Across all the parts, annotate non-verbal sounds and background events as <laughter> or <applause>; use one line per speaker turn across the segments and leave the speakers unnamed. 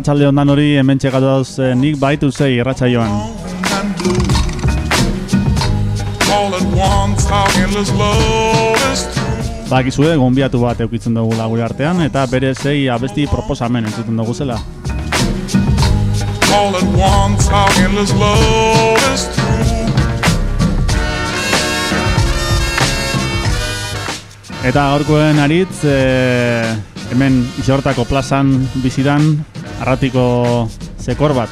Arratxalde ondan hori hemen txekatu dauz eh, nik baitu zei
is through.
Bakizue, gonbiatu bat eukitzen dugu gure artean, eta bere zei abesti proposamen entzuten dugu zela.
All at once, how endless love is.
Eta gaurkoen aritz, e, hemen isortako plazan bizidan, arratiko zekor bat.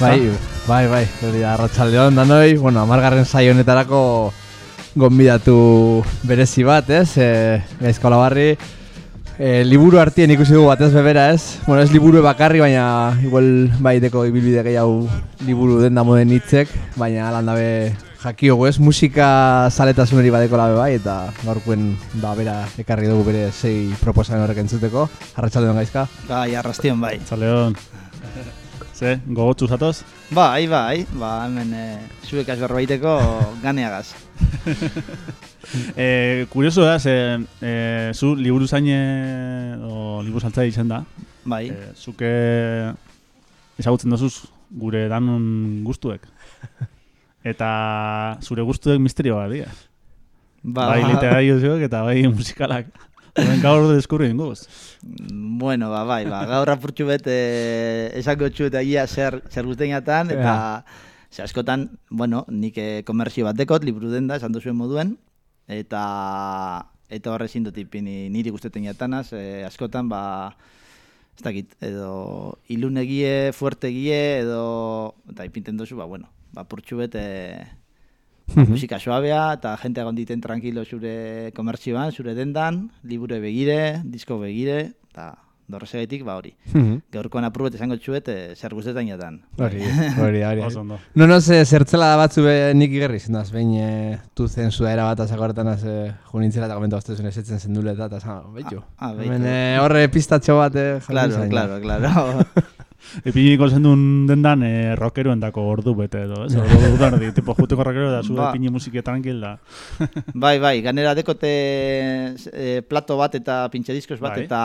Bai, bai, bai, hori da, arratsaldeon danoi, bueno, amargarren saio honetarako gonbidatu berezi bat, ez? E, Gaizko barri, e, liburu artien ikusi dugu batez bebera, ez? Bueno, ez liburu bakarri, baina igual bai deko ibilbide gehiago liburu den damoden hitzek, baina alan dabe jakiogu, ez? Musika zaletasuneri badeko labe bai, eta gaurkuen ba, bera ekarri dugu bere sei proposamen horrek entzuteko. Arratsaldeon gaizka.
Bai, arrastion bai.
Txaleon. Ze, gogotsu zatoz?
Bai, bai, ba, hemen e, zuek azberbaiteko ganeagaz. <laughs>
E, kurioso da, ze, e, zu liburu zaine, o liburu saltzai izan da.
Bai,
E, zuke ezagutzen dozuz gure danon guztuek. <laughs> Eta zure guztuek misterioa dira.
ba,
bai literarioak eta bai musikalak. Horren gaur deskurri inguz.
bueno, ba, bai, ba, gaur apurtxu bet e, esango txu eta ia zer, zer guzteinatan, eta ze askotan, bueno, nik e, komerzio bat dekot, liburu den da, esan duzuen moduen, eta eta horre zindut ipini niri guzteten jatanaz, e, askotan, ba, ez dakit, edo ilunegie, fuertegie, edo, eta ipinten duzu, ba, bueno, ba, purtxu bet, e, musika suabea, eta jente egon diten tranquilo zure komertzioan, zure dendan, liburu begire, disko begire, eta dorrezegetik, ba hori. Gaurkoan apur bet esango txuet, e, zer guztetan jatan.
Hori, <laughs> hori, hori. No, no, ze, zertzela batzu be nik igerri zenaz, behin e, tu zensua era bat azakorretan az e, junintzela eta komentu baztezun esetzen zendule eta eta zan, behitu.
Ah, ah.
Hemen e, horre pistatxo bat e, jarri
Claro,
zain.
claro, <laughs> claro.
Epiniko zendun dendan e, rockeroendako ordu bete edo, ez? Ordu <laughs> dudan, di, tipo juteko rockero da, zu
Ba.
epini musike tranquil <laughs>
bai, bai, ganera dekote e, plato bat eta pintxe diskos bat,
Bai.
eta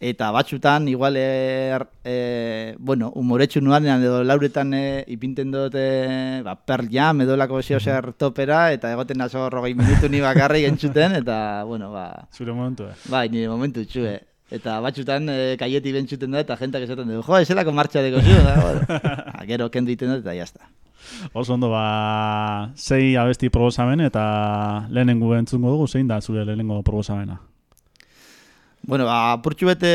eta batzutan, igual, e, e, bueno, umoretsu nuanean edo lauretan e, ipinten dut e, ba, Pearl Jam edo lako zeo zer topera, eta egoten naso rogei minutu ni bakarrik entzuten, eta, bueno, ba,
Zure momentu, eh?
bai, nire momentu txue. Eta batzutan e, kaieti bentsuten da, eta jentak esaten dugu, jo, eselako martxa deko zu, da, bueno. <laughs> Ah, gero kendu iten dut, eta jazta.
Oso ondo, ba, sei abesti proposamen eta lehenengo entzungo dugu, zein da zure lehenengo proposamena?
Bueno, ba, purtsu bete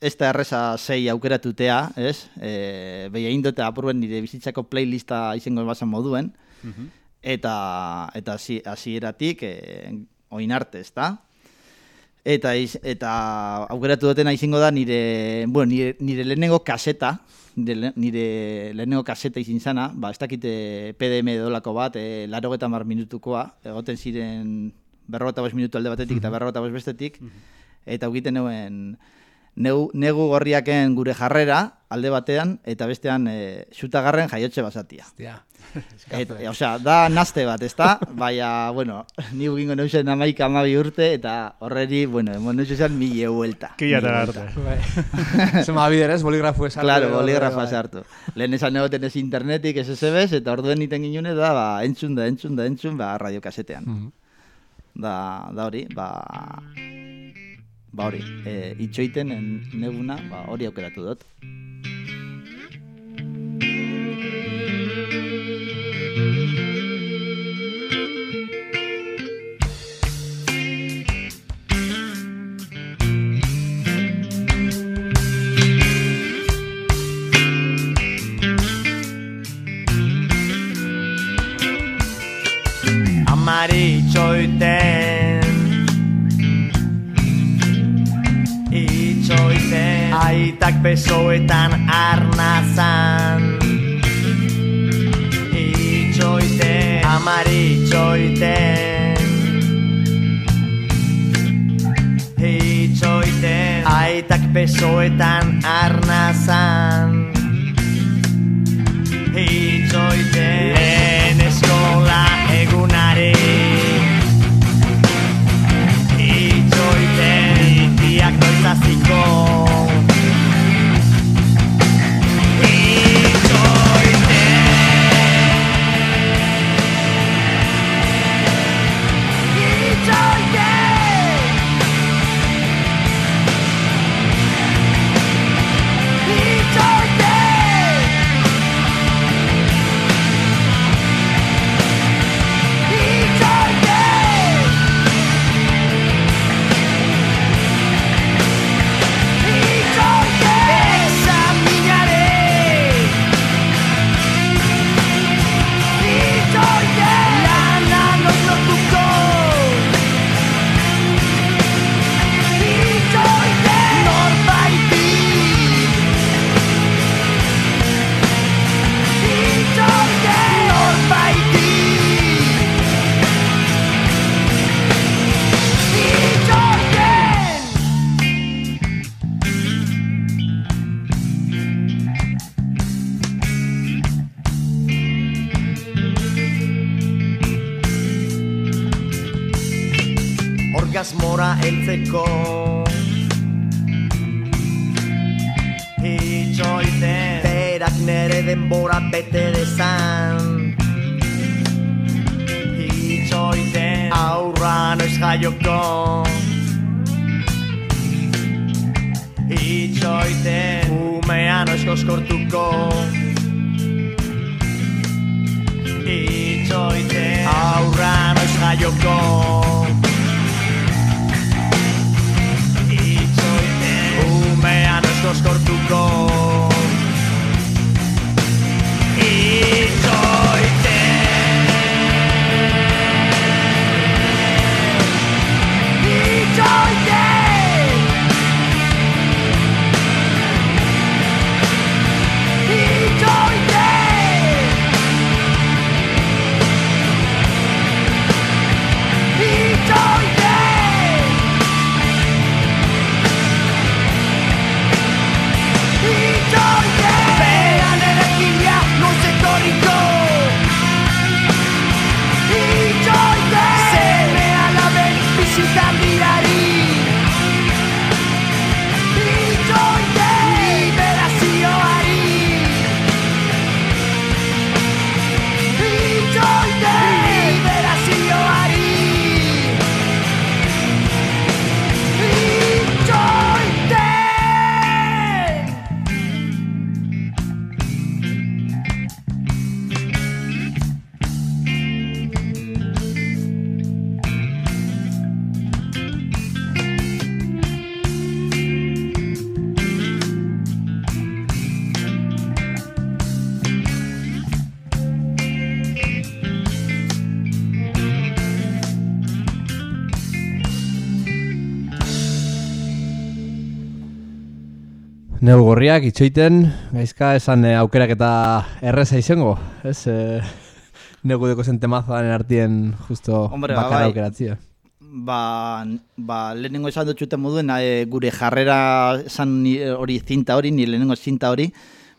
ez da erresa sei aukeratutea, ez? E, Behi egin dute apurben nire bizitzako playlista izango basan moduen, eta eta hasi- hasieratik e, oin arte, ezta? Eta, iz, eta aukeratu dutena izango da nire, bueno, nire, nire lehenengo kaseta, nire, nire lehenengo kaseta izin zana, ba, ez dakite PDM dolako bat, e, laro mar minutukoa, egoten ziren berrogeta bost minutu alde batetik eta berrogeta bost bestetik, eta egiten neuen neu, negu gorriaken gure jarrera alde batean, eta bestean e, xutagarren jaiotxe basatia.
Hostia. <laughs>
Et, e, osea, da nazte bat, ezta? Baina, bueno, ni ugingo neusen amaika amabi urte, eta horreri, bueno, emon neusen mille vuelta.
Kilatara arte.
Bai. <laughs> Zema biderez, boligrafu esan.
Claro, boligrafa sartu. Lehen esan egoten ez internetik, ez SSBs, eta orduen iten ginen da, ba, entzun da, entzun da, entzun, ba, radiokasetean.
Mhm.
Da, da hori, ba, ba hori, eh, e, itxoiten neguna, ba, hori aukeratu dut.
Amari itxoiten Aitak besoetan arnazan Itxoiten Amari itxoiten. Itxoiten Aitak besoetan arnazan Itxoiten Lehen eskola egunari. Itxoiten Itiak noiz nere denbora
Neu gorriak itxoiten, gaizka esan eh, aukerak eta erreza izango, ez? Eh, <laughs> negu deko zen temazoaren artien justo
Hombre, ba,
bakarra
bai.
aukeratzia.
Ba, ba lehenengo esan dutxute moduen, e, gure jarrera esan hori zinta hori, ni lehenengo zinta hori,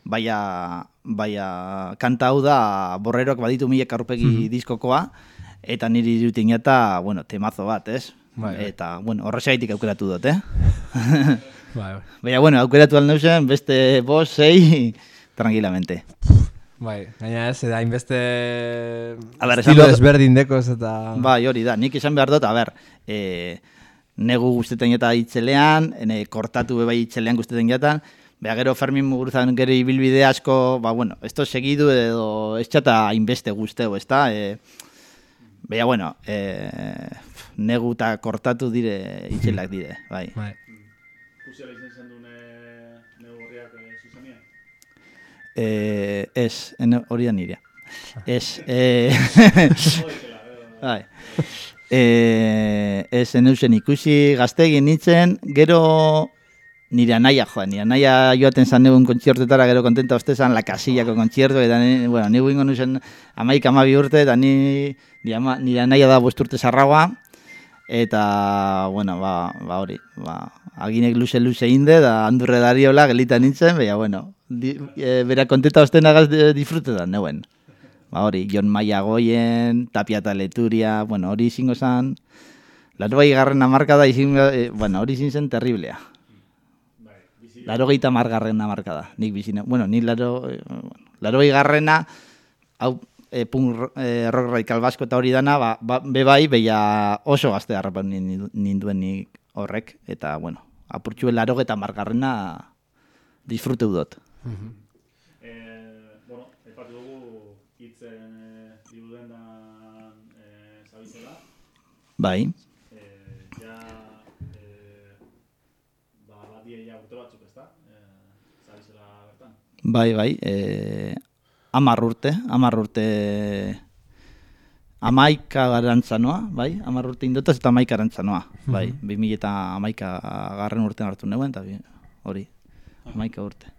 baina, baina kanta hau da borreroak baditu milek arrupegi diskokoa, eta niri irutin eta, bueno, temazo bat, ez?
Bai, bai.
Eta, bueno, horrexaitik aukeratu dut, eh? <laughs>
Bai, bai.
Baina, bueno, aukeratu alneusen, beste bos, sei, tranquilamente.
Bai, gaina ez, da hainbeste
A ber,
estilo desberdin dekoz eta...
Bai, hori da, nik esan behar dut, a ber, e, negu guztetan eta itzelean, ene, kortatu be bai itzelean guztetan jatan, Beha gero Fermin Muguruzan gero ibilbide asko, ba bueno, esto segidu edo ez txata hainbeste guzteu, ez da? E, Baina, bueno, e, negu eta kortatu dire, itxelak dire, bai.
Bai.
Kusiala izan zen dune negorriak e, zuzenian?
E, ez, ene- hori da nirea. Ez, e, <laughs> bai. <laughs> E, ez, eneusen ikusi gaztegin nintzen, gero nire anaia joan, nire anaia joaten zan negun kontziertetara, gero kontenta oste zan, la kasillako kontziertu, eta ni, bueno, ni ingo nuzen amaik amabi urte, eta ni, nire, ama, nire anaia da bost urte zarragoa, eta, bueno, ba, ba hori, ba, aginek luze-luze inde, da handurre dariola, gelita nintzen, baina, bueno, di, e, bera kontenta ostenagaz di- disfrutetan, neuen. Ba hori, Jon Maia Goien, Tapia eta Leturia, bueno, hori izango zen, laro garren amarkada, izin, e, bueno, hori izin zen terriblea. Laro gehieta margarren amarkada, nik bizina. Bueno, nik laro, eh, bueno, laro garrena, hau, e, punk e, rock radical basko eta hori dana, ba, ba, be bai, beia oso gazte harrapan ninduen nik horrek, eta, bueno, apurtxue laro eta margarrena disfruteu dut.
Eh, bueno, dugu hitzen eh, libuden da eh, zabizela.
Bai,
Eh, ja, eh, ba, badie ja urte batzuk, ezta? Eh, zabizela bertan.
bai, bai, e, amar urte, amar urte, amaika garantza noa, bai, amar urte indotaz eta amaika garantza noa, bai, bi mila eta amaika garren urtean hartu neuen, eta hori, amaika urte.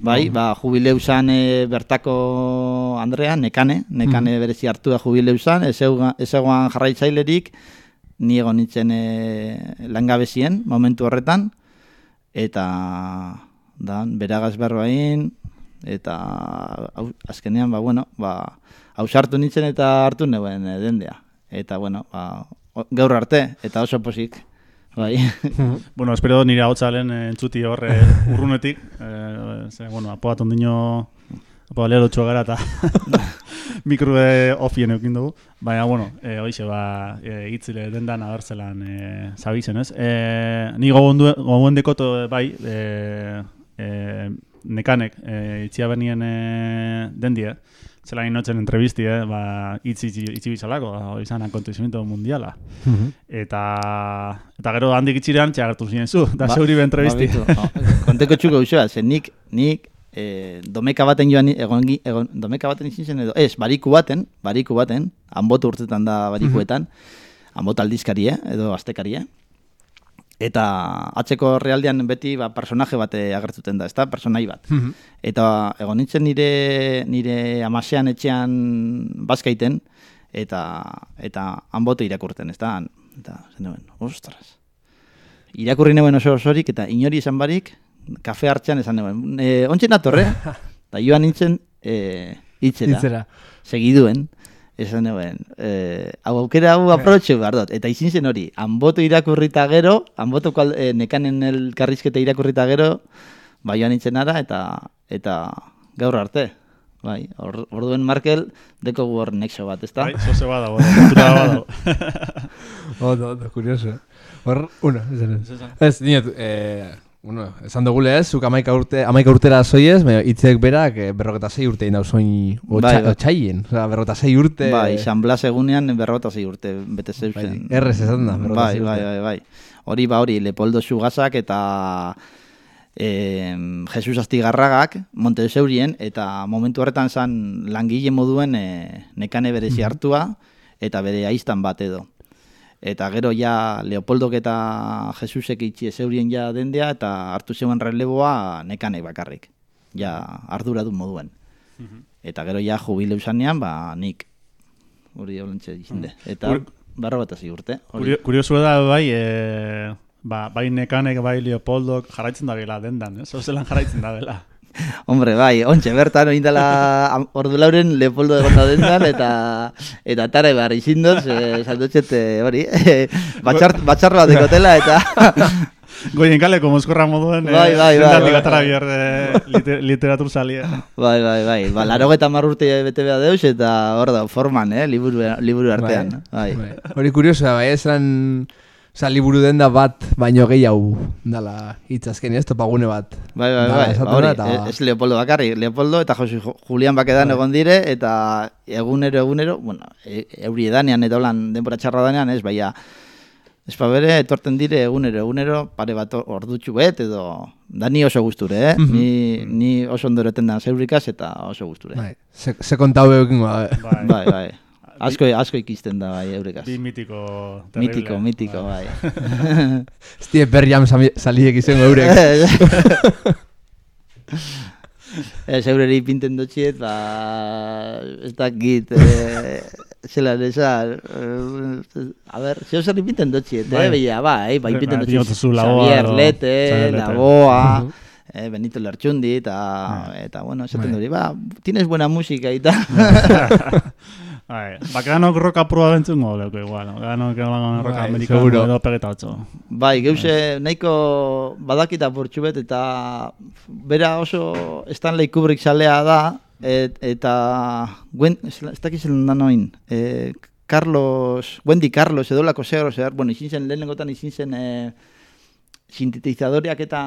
Bai, ba, jubileu zan e, bertako Andrea, nekane, nekane berezi hartu da jubileu zan, ez egoan jarraitzailerik, ni egon nintzen e, langabezien momentu horretan, eta dan, beragaz berbain, eta azkenean, ba, bueno, ba, hausartu nintzen eta hartu neuen e, dendea. Eta, bueno, ba, gaur arte, eta oso posik. bai. <laughs>
Bueno, espero nire hau txalen entzuti hor eh, urrunetik. <laughs> Eh, ze, bueno, apoat ondino, apoat lehelo gara eta <laughs> mikrue ofien eukin dugu. Baina, bueno, eh, hoize, ba, eh, itzile dendan abertzelan eh, zabizen, ez? Eh, ni gogoen dekoto, bai, eh, eh, nekanek, eh, itxia eh, dendia, zela inotzen entrevisti, eh, ba, itzi, itzi, itzi bizalako, izan akontezimiento mundiala. Eta, eta gero handik itxirean txagartu zinen zu, da
Ba-
zeuri be entrevisti.
ba. Oh, Konteko txuko usua, ze nik, nik eh, domeka baten joan, egon, egon, domeka baten izin zen edo, ez, bariku baten, bariku baten, hanbotu urtetan da barikuetan, hanbot aldizkari, eh, edo aztekari, eh? Eta atzeko realdean beti ba, personaje bat eh, agertzuten da, ezta? Personai bat. Eta egon nintzen nire, nire amasean etxean bazkaiten, eta, eta hanboto irakurten, ezta? Eta, zen nuen, ostras. Irakurri neuen oso osorik, eta inori esan barik, kafe hartzean esan neuen, e, ontsen atorre? <laughs> Eta joan nintzen, e, itzera,
Itzera.
segiduen, esan neuen, e, hau aukera hau aprotxu behar dut. Eta izin zen hori, hanboto irakurrita gero, hanboto kual, e, nekanen elkarrizketa irakurrita gero, bai joan nintzen ara, eta, eta gaur arte. Bai, or, orduen Markel, deko gu hor nexo bat, ezta?
Bai, zoze bada, bueno, kultura bada. <laughs>
Ondo, ondo, kurioso. Hor, uno, ez ez. Ez, eh, bueno, esan dugule ez, zuk amaika, urte, amaika urtera zoiez, hitzek berak eh, berroketa zei urte indau zoin
Bai, bai.
otxaien. Osa, berroketa zei urte...
Bai, San Blas egunean berrota zei urte bete zeuzen.
Bai, errez esan da, berrota
Bai,
zei
bai,
urte.
bai, bai. Hori ba hori, Leopoldo Xugazak eta eh, Jesus Astigarragak Monteseurien eta momentu horretan zan langile moduen eh, nekane berezi hartua eta bere aiztan bat edo. Eta gero ja Leopoldok eta Jesusek itxi zeurien ja dendea eta hartu zeuen releboa nekanek bakarrik. Ja arduradun moduen. Eta gero ja jubileu zanean, ba, nik hori olentxe dizinde. Eta barra bat hasi urte. hori.
Kuriosu da, bai, e, ba, bai nekanek, bai Leopoldok jarraitzen da bela dendan, ez? Ozelan jarraitzen da bela.
Hombre, bai, ontxe bertan oindala ordu lauren Leopoldo egon da dendan, eta eta tare behar izindoz, eh, saldotxet eh, hori, batxar, batxar bat dekotela, eta <laughs>
Goien kaleko mozkorra moduen, eh,
Bai, bai, bai, bai.
bihar eh, liter, literatur salia.
bai, bai, bai, ba, laro eta urte bete behar deus, eta hor da, forman, eh, liburu, liburu artean, bai.
Bai. Hori kurioso da, bai, esan... Osa, liburu denda bat, baino gehiago dala hitz azken, ez, topagune bat.
Bai, bai, bai, ba, hori,
eta-
ez Leopoldo bakarrik, Leopoldo eta Josu Jo- Julian bakedan egon dire, eta egunero, egunero, bueno, e, euri edanean eta holan denbora txarra danean, ez, baina, Espa bere, etorten dire egunero, egunero, pare bat ordutxu bet, edo, da ni oso gusture, eh? ni, ni oso ondo ereten da zeurikaz, eta oso gusture.
Bai, se, se kontau eukingo, bai.
Bai,
Bai, bai. Asko, asko ikisten da, bai, eurikaz.
Bi mitiko terrible.
Mitiko, mitiko, bai.
Ez die berriam saliek izango eurek. <laughs>
Ez eureri pinten dotxiet, ba, ez dakit, eh, zela esan, eh, a ber, zeo zer pinten dotxiet, eh,
Bai.
beia, bai, bai,
Bai,
pinten
bai,
dotxiet, Xavier Lete,
Xavier Lete.
Laboa, eh, Benito Lertxundi, eta, eta, bueno, esaten
Bai.
duri, ba, tienes buena música, eta, <laughs>
Bai, bakanok roka proa bentzungo leuko igual, no? Bakanok roka
Bai,
amerikano edo pegeta otxo.
bai, geuse, nahiko badakita bortxubet, eta bera oso Stanley Kubrick salea da, et, eta, Gwen, ez dakiz da noin, eh, Carlos, Wendy Carlos, edo lako zeharo zehar, bueno, izin zen, lehenengotan izin zen, eh, sintetizadoreak eta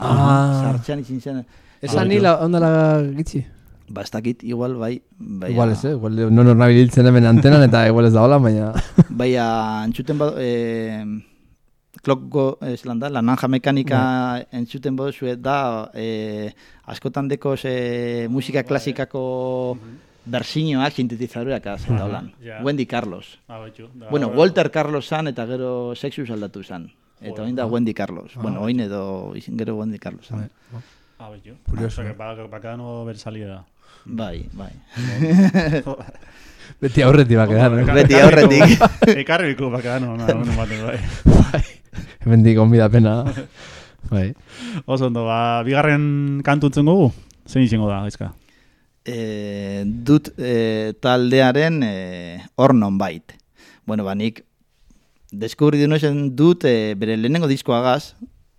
Ah.
sartzean izin zen,
Esan nila ondala gitzi?
Ba, ez dakit, igual, bai, bai,
Igual ez, eh? Igual non hor nabiltzen hemen antenan eta igual ez da hola, baina...
Bai, entzuten badu, eh, kloko, ez lan da, lananja mekanika entzuten badu zuet da, eh, askotan deko ze musika klasikako bersiñoak sintetizadoreak azten da holan.
Ja.
Wendy Carlos.
Ah, betxu. Da,
Bueno, Walter Carlos zan eta gero sexus aldatu zan. Eta oin da Wendy Carlos. Bueno, oin edo izin gero Wendy Carlos zan.
Ah, betxu.
Curioso,
Osea, que ba- bakano ber salida.
Bai, bai. <laughs>
Beti aurretik bakedan, eh?
Beti aurretik.
Ekarri biku bakano, na, bueno, baten, bai.
Hemendik onbidapena. Bai.
Oso ondo, ba, bigarren kantu entzun gogu? Zein izango da, gaizka?
e, dut e, taldearen e, hor non bait. Bueno, ba, nik deskubri duen dut e, bere lehenengo diskoagaz,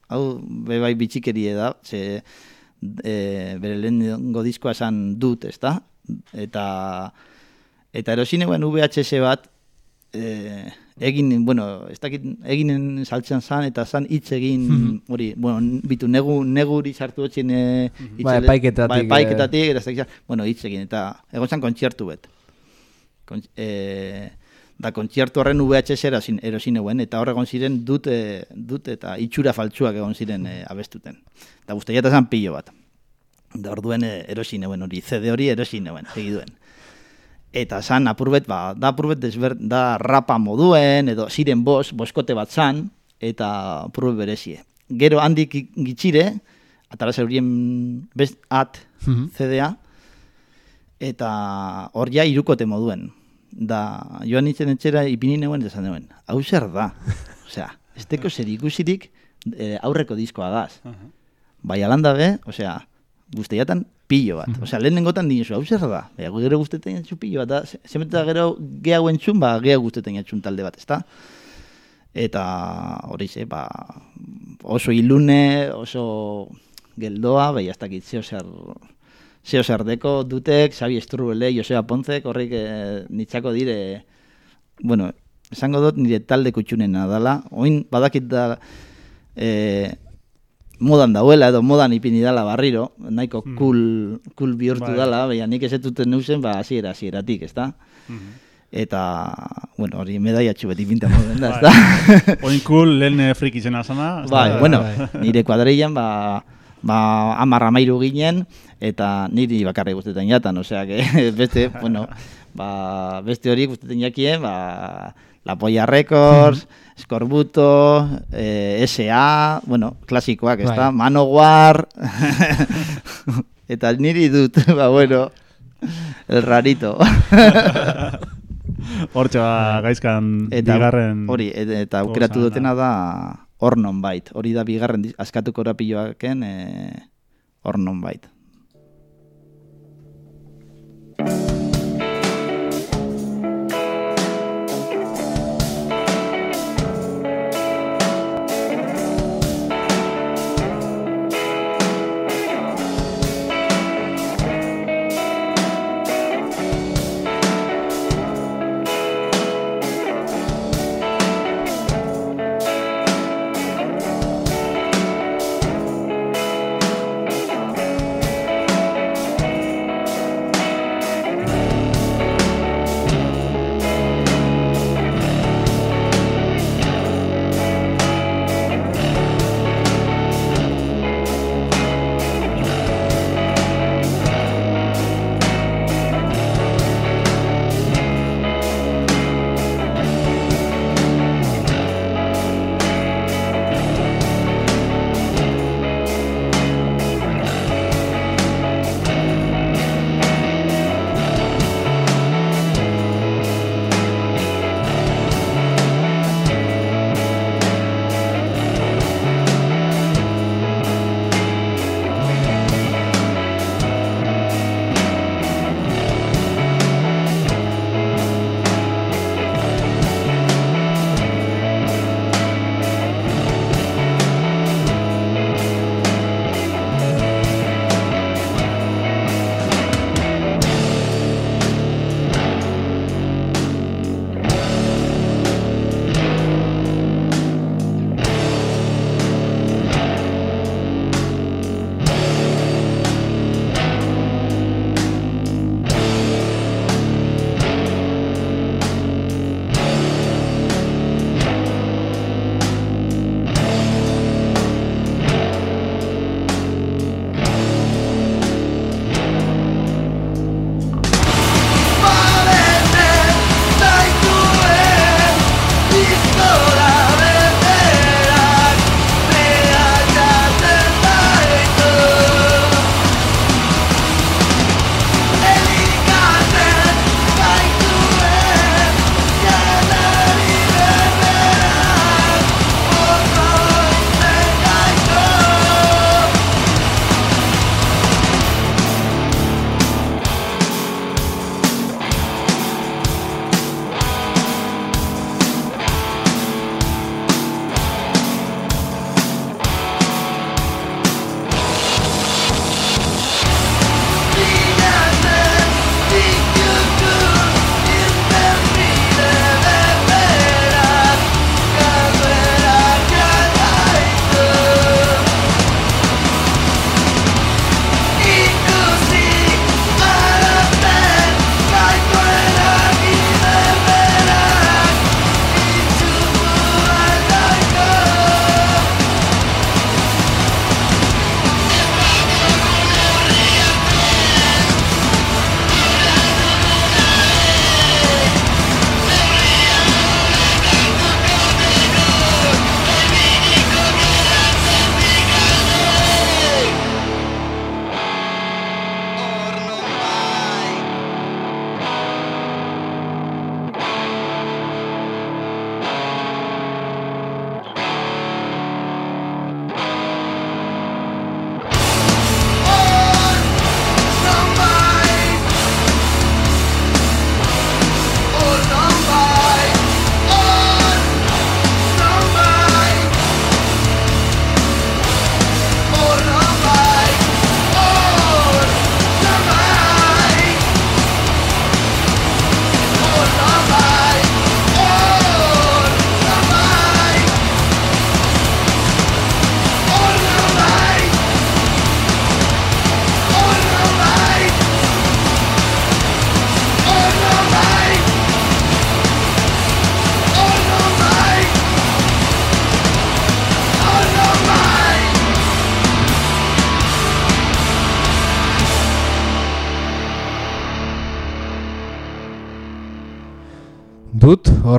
hau be bai bitxikerie da, ze e, bere lehenengo diskoa esan dut, ez da? Eta, eta erosineuen VHS bat, e, egin, bueno, ez dakit, eginen saltzen zan, eta zan hitz egin, hori, bueno, bitu, negu, neguri sartu hotxin, e, hitz
Bai, epaiketatik,
bai,
eh.
epaiketatik, eta ez dakit, bueno, hitz egin, eta egon zan kontzertu bet. Kon, e, da kontzertu horren VHS erasin, erosineuen, eta hor egon ziren dut, e, dut eta itxura faltsuak egon ziren e, abestuten. Eta guztia eta zan pilo bat. Da orduen e, erosineuen hori, CD hori erosineuen, segiduen. Eta zan apurbet, ba, da apurbet desber, da rapa moduen, edo ziren bos, boskote bat zan, eta apurbet berezie. Gero handik gitxire, atara zeurien best at
Mhm.
CDA, eta hor ja irukote moduen. Da, joan nintzen etxera ipini neuen esan neuen. Hau zer da? <laughs> Osea, ez teko zer ikusirik eh, aurreko diskoa gaz. Bai alanda be, osea, guztiatan pillo bat. Osea, lehenengotan dinosu, hau zer da? Bai, gero guztetan jatxu pillo bat, da, ze- zemeta gero gehiago entzun, ba, gehiago guztetan jatxun talde bat, ezta? Eta hori ze, ba, oso ilune, oso geldoa, bai, ez dakit, zeo zer, zeo zer deko dutek, Xabi Estrubele, Joseba Pontzek, horrek eh, nitzako dire, bueno, esango dut nire talde kutxunena dala, oin badakit da, eh, modan dauela edo modan ipini dala barriro, nahiko cool, cool bihurtu
Bai.
dala, baina nik ezetuten neuzen, ba, hasiera hasieratik, ezta? Eta, bueno, hori medaiatxu beti pinta moden da, ezta?
Oin cool, lehen eh, friki zena zana. ez da?
Bai,
Bai,
bueno,
bai.
nire kuadrillan, ba, ba, amar amairu ginen, eta niri bakarri guztetan jatan, osea, que <laughs> beste, bueno, ba, beste hori guztetan jakien, ba, La Polla Records, Scorbuto, eh, SA, bueno, klasikoak, ez da,
Bai.
Manowar, <laughs> eta niri dut, <laughs> ba, bueno, el rarito.
Hortxe ba, gaizkan
Eta
bigarren...
hori, et- eta aukeratu dutena da hor nonbait. Hori da bigarren askatuko rapiloaken eh, hor nonbait.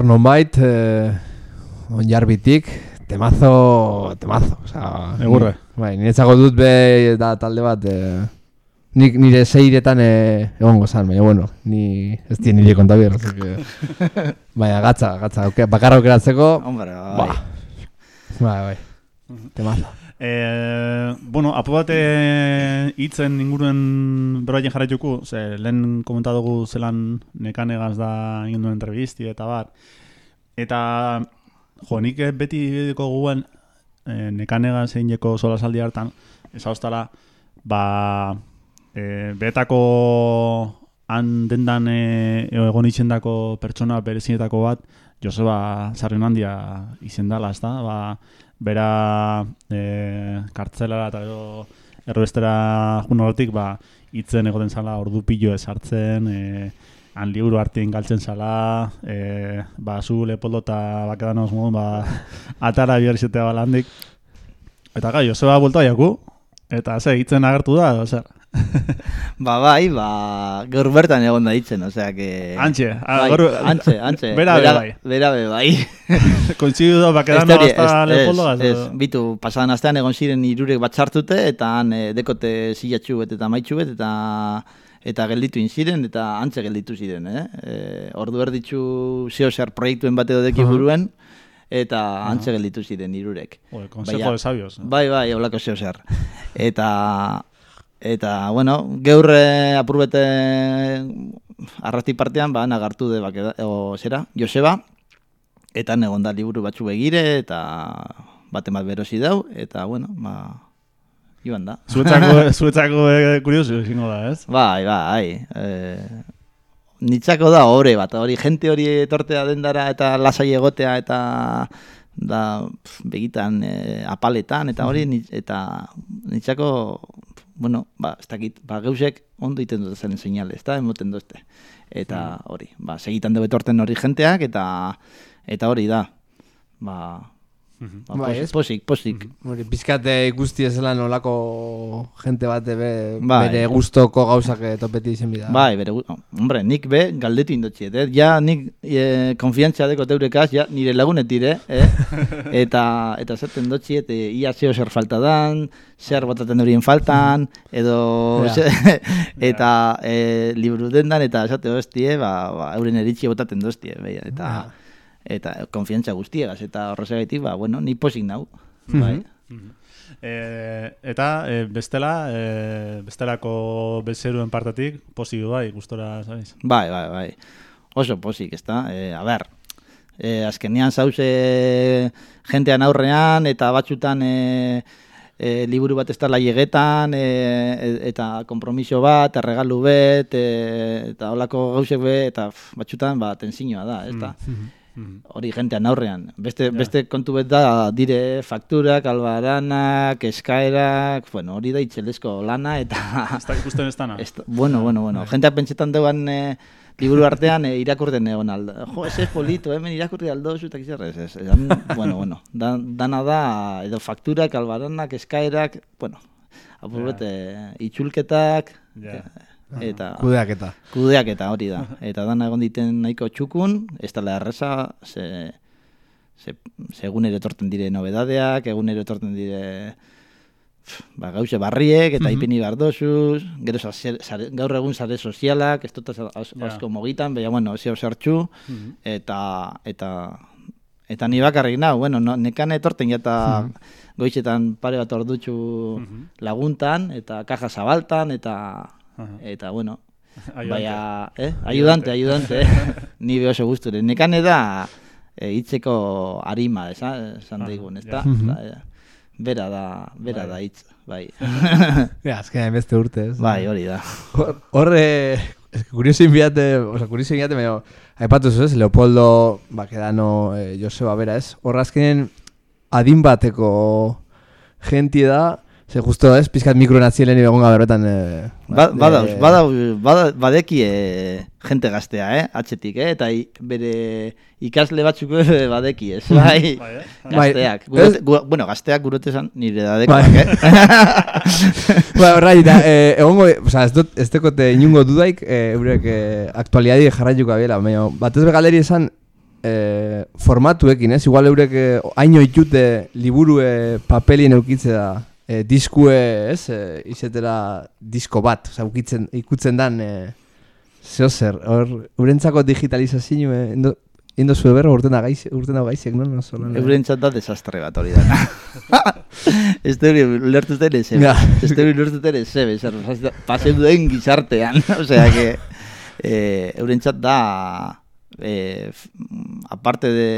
Nonbait, eh, onjarbitik, temazo, temazo, osea...
Egurre.
Bai, niretzako dut be da talde bat, eh, nik nire seiretan eh, egongo zan, baina bueno, ni ez dien nire kontabir, así que... <laughs> Baina, gatza, gatza, auke, bakarra aukeratzeko,
Hombre, bai.
ba, bai, bai, temazo.
E, bueno, apo bat eh, hitzen inguruen beroaien jarraituko, ze lehen komentadugu zelan nekanegaz da egin duen entrevisti eta bar. Eta, jo, nik eh, beti diko guen e, nekanegaz egin jeko solasaldi hartan, hostala, ba, e, betako han dendan egon itxendako pertsona berezinetako bat, Joseba Sarrenandia izen dala, ez da? Ba, bera e, kartzelara eta gero errobestera jun horretik, ba, itzen egoten zala ordu pilo esartzen, e, han liburu hartien galtzen zala, e, ba, zu lepoldo eta bakedan oz modun, ba, <laughs> atara bihar izatea balandik. Eta gai, Joseba bulta jaku, eta ze, itzen agertu da, edo zer? <laughs>
Ba, bai, ba, gaur bertan egon da ditzen, osea, que...
Antxe, ah,
bai,
gaur-
antxe, antxe. <laughs>
Bera be bai.
Bera be bai. <laughs>
Kointzidu da, bakedan hasta
ez,
lepoldo,
ez, ez, bitu, pasadan astean egon ziren irurek batxartute, eta han eh, dekote zilatxu bet eta maitxu bet, eta eta gelditu in ziren, eta antze gelditu ziren, eh? E, ordu erditzu zeo zer proiektuen bat edo deki buruen, eta antze gelditu ziren irurek.
Consejo
Baina-
de sabios.
Bai, bai, holako zeo zer. Eta, eta, bueno, gaur eh, apurbete arrati partean, ba, nagartu de bakeda, o, zera, Joseba, eta egon da liburu batzu begire, eta bate bat berosi dau, eta, bueno, ba, joan da.
Zuetzako, <laughs> zuetzako eh, kuriosu izango da, ez?
Bai, bai, e, nitzako da ore bat, hori jente hori etortea dendara eta lasai egotea eta da pf, begitan e, apaletan eta hori nit- eta nitzako bueno, ba, ez dakit, ba, geusek ondo iten dut zen seinale, ez da, emoten duzte. Eta hori, ba, segitan dugu etorten hori jenteak, eta eta hori da, ba, ba
Bai,
posik, posik, posik.
Hori, pizkate ikusti ezela nolako jente bat be,
Bai.
bere gustoko gauzak eh, topeti izen bida.
Bai, bere, gu- hombre, nik be galdetu indotxiet, eh? Ja, nik e, konfiantzia deko teurekaz, ja, nire lagunetire, eh? <laughs> eta, eta zaten dotxiet, e, ia zeo zer falta dan, zer botaten horien faltan, edo, <laughs> <laughs>
Ja.
eta e, liburu dendan, eta esate hostie, ba, ba, euren eritxi botaten doztie, beia, eta, eta konfiantza guztiegaz, eta horrezagaitik, ba, bueno, ni posik nau, bai.
E, eta e, bestela, e, bestelako bezeruen partetik, posibu bai, gustora, sabes?
Bai, bai, bai. Oso posik, ez da? E, a ber, e, azkenean zauze jentean aurrean, eta batxutan e, e, liburu bat ez da laiegetan, e, eta kompromiso bat, erregalu bet, e, eta holako gauzek be, eta pff, batxutan ba, tensioa da, ez da? Hori jentean aurrean. Beste, beste kontu bet da, dire fakturak, albaranak, eskaerak, bueno, hori da itxelezko lana, eta...
Ez da ikusten ez dana. <laughs>
Ez da- bueno, bueno, bueno. Jenteak pentsetan duan eh, liburu artean e, irakurten egon alda. Jo, ez ez polito, hemen irakurri aldo zutak izar, ez, ez. Dan, bueno, bueno, da, dana da, edo fakturak, albaranak, eskaerak, bueno, apur
Ja.
bete, itxulketak,
Ja.
Ah,
eta
Kudeak eta.
kudeak eta hori da. <laughs> Eta dana egon diten nahiko txukun, ez dela erreza, ze, ze, ze egunero etorten dire nobedadeak, egunero etorten dire ba, gauze barriek eta ipini behar dozuz, gero sare- sare- gaur egun sare sozialak, ez dut asko mogitan, baina bueno, zeo zertxu, eta, eta, eta ni bakarrik nau, bueno, no, nekan etorten jata goitzetan pare bat ordutxu laguntan, eta kaja zabaltan, eta, Eta bueno. <laughs> Baina, eh? Ayudante, ayudante. eh? <laughs> Ni be oso gusture. Nekane da eh, hitzeko arima, esan, esan
Aha,
daigun, ez da? Eh, Bera da, bera da hitz, bai. <laughs>
Ja, azkenean beste urte, ez?
bai, hori da.
Hor- Horre, es que curioso inbiate, o sea, curioso inbiate, medio, aipatu ez, Leopoldo, Bakedano, eh, Joseba Bera, ez? Horra azkenen adin bateko jentie da, ze justo, ez, pizkat mikro nazielen egon gaberretan, eh,
Ba, bada,
eh,
bada, bada, badeki eh, jente gaztea, eh? Atxetik, eh? Eta i, bere ikasle batzuk <laughs> badeki, ez? Bai,
Bai, eh?
gazteak.
Bai.
Gurote, gu, bueno, gazteak gurote esan nire dadekoak, <laughs>
Bai.
eh?
Ba, horra, eta, eh, egongo, o sea, ez dut, ez dekote inungo dudaik, eh, eurek eh, aktualiadi jarraituko abiela, baina, batez be galeri esan, e, formatuekin, ez? Igual eurek e, haino itute liburue papelien eukitze da e, diskue, ez? E, izetera disko bat, oza, ukitzen, ikutzen dan e, zeo zer, hor, urentzako digitalizazio, e, indo, indo zue berro urten da gaiz, urten da gaizek, no? no solo, no?
Eurentzat da desastre bat hori da. Ez da hori ulertuten ez ebe. Ez da hori ulertuten ez ebe. zer pas- Pasen duen gizartean. <laughs> Osea, que eh, eurentzat da eh, aparte de